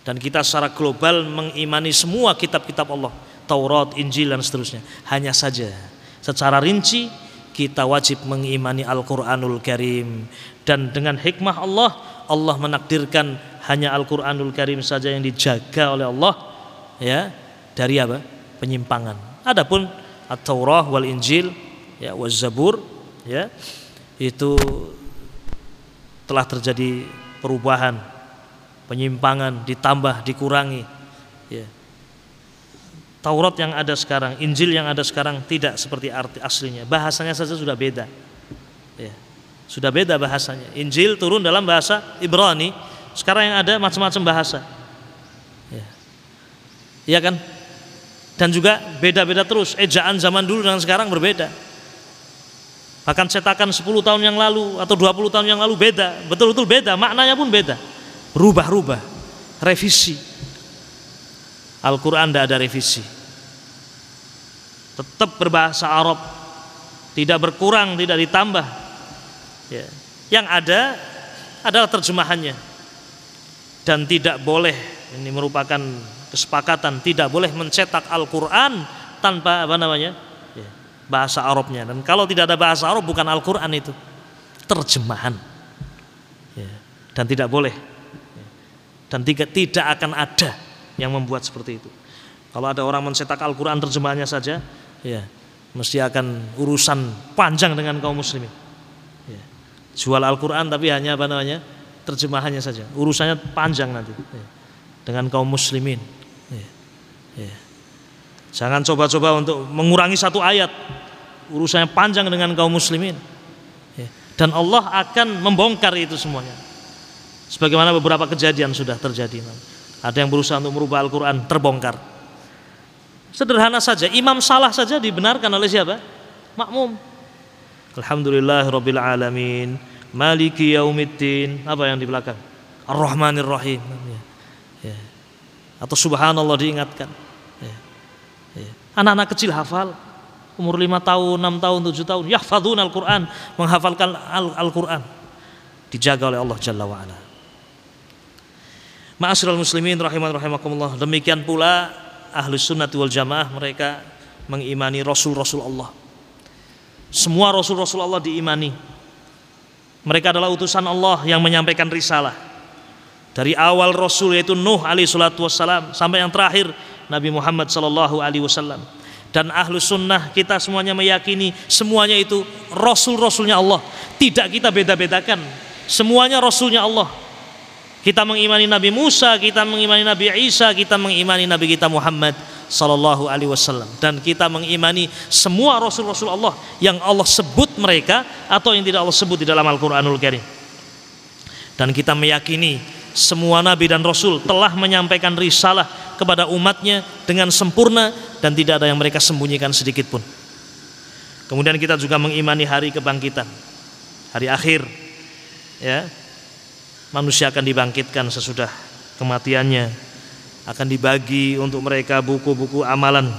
Dan kita secara global mengimani semua kitab-kitab Allah. Taurat, Injil dan seterusnya. Hanya saja secara rinci kita wajib mengimani Al-Qur'anul Karim dan dengan hikmah Allah Allah menakdirkan hanya Al-Qur'anul Karim saja yang dijaga oleh Allah ya dari apa? penyimpangan. Adapun At-Taurah wal Injil ya wal Zabur ya itu telah terjadi perubahan, penyimpangan ditambah, dikurangi ya Taurat yang ada sekarang, Injil yang ada sekarang tidak seperti arti aslinya. Bahasanya saja sudah beda. Ya. Sudah beda bahasanya. Injil turun dalam bahasa Ibrani, sekarang yang ada macam-macam bahasa. Ya. Iya kan? Dan juga beda-beda terus. Ejaan zaman dulu dengan sekarang berbeda. Bahkan cetakan 10 tahun yang lalu atau 20 tahun yang lalu beda. Betul-betul beda, maknanya pun beda. Rubah-rubah, revisi Al-Quran tidak ada revisi tetap berbahasa Arab tidak berkurang tidak ditambah ya. Yang ada adalah terjemahannya. Dan tidak boleh ini merupakan kesepakatan tidak boleh mencetak Al-Qur'an tanpa apa namanya? Ya, bahasa Arabnya. Dan kalau tidak ada bahasa Arab bukan Al-Qur'an itu. Terjemahan. Ya, dan tidak boleh. Ya, dan tidak tidak akan ada yang membuat seperti itu. Kalau ada orang mencetak Al-Qur'an terjemahannya saja, ya, mesti akan urusan panjang dengan kaum muslimin jual Al-Quran tapi hanya apa namanya terjemahannya saja urusannya panjang nanti ya. dengan kaum muslimin ya. Ya. Jangan coba-coba untuk mengurangi satu ayat. Urusannya panjang dengan kaum muslimin. Dan Allah akan membongkar itu semuanya. Sebagaimana beberapa kejadian sudah terjadi ada yang berusaha untuk merubah Al-Quran terbongkar. Sederhana saja imam salah saja dibenarkan oleh siapa? Makmum. Alhamdulillah Rabbil Alamin. Maliki Yaumiddin. Apa yang di belakang? Ar-Rahmanir Rahim. Ya. Ya. Atau Subhanallah diingatkan. ya. Ya. Anak-anak kecil hafal. Umur 5 tahun, 6 tahun, 7 tahun. Yahfadun Al-Quran. Menghafalkan Al-Quran. Dijaga oleh Allah Jalla wa'ala. Ma'asyiral muslimin rahiman rahimakumullah. Demikian pula Ahli sunnati wal jamaah Mereka mengimani Rasul-Rasul Allah. Semua Rasul-Rasul Allah diimani. Mereka adalah utusan Allah yang menyampaikan risalah. Dari awal Rasul yaitu Nuh alaihi salatu wassalam sampai yang terakhir Nabi Muhammad sallallahu alaihi wasallam. Dan ahlu sunnah kita semuanya meyakini semuanya itu Rasul-Rasulnya Allah. Tidak kita beda-bedakan. Semuanya Rasulnya Allah. Kita mengimani Nabi Musa, kita mengimani Nabi Isa, kita mengimani Nabi kita Muhammad Sallallahu Alaihi Wasallam dan kita mengimani semua Rasul-Rasul Allah yang Allah sebut mereka atau yang tidak Allah sebut di dalam Al-Quranul Karim dan kita meyakini semua Nabi dan Rasul telah menyampaikan risalah kepada umatnya dengan sempurna dan tidak ada yang mereka sembunyikan sedikit pun. Kemudian kita juga mengimani hari kebangkitan hari akhir ya. Manusia akan dibangkitkan sesudah kematiannya akan dibagi untuk mereka buku-buku amalan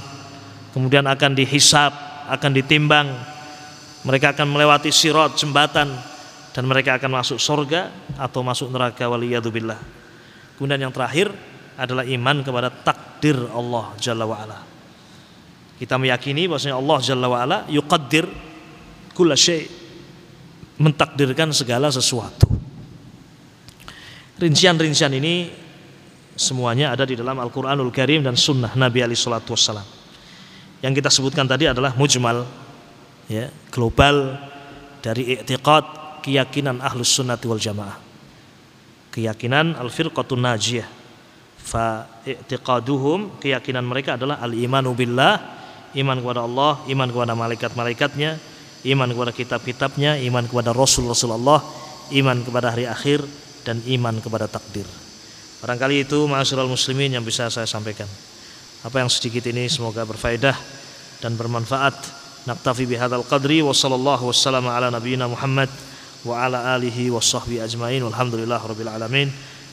kemudian akan dihisap akan ditimbang mereka akan melewati sirat jembatan dan mereka akan masuk surga atau masuk neraka waliyadzubillah kemudian yang terakhir adalah iman kepada takdir Allah Jalla wa'ala kita meyakini bahwasanya Allah Jalla wa'ala yuqaddir kulla syai mentakdirkan segala sesuatu rincian-rincian ini semuanya ada di dalam Al-Quranul Karim dan Sunnah Nabi Ali Shallallahu Wasallam. Yang kita sebutkan tadi adalah mujmal, ya, global dari i'tiqad keyakinan ahlus sunnati wal jamaah. Keyakinan al-firqatun najiyah. Fa i'tiqaduhum keyakinan mereka adalah al-imanu billah, iman kepada Allah, iman kepada malaikat-malaikatnya, iman kepada kitab-kitabnya, iman kepada Rasul Rasulullah, iman kepada hari akhir dan iman kepada takdir. Barangkali itu ma'asyiral muslimin yang bisa saya sampaikan. Apa yang sedikit ini semoga berfaedah dan bermanfaat. Naktafi bihadzal qadri wa sallallahu wasallam ala nabiyyina Muhammad wa ala alihi wa sahbihi ajmain. Walhamdulillah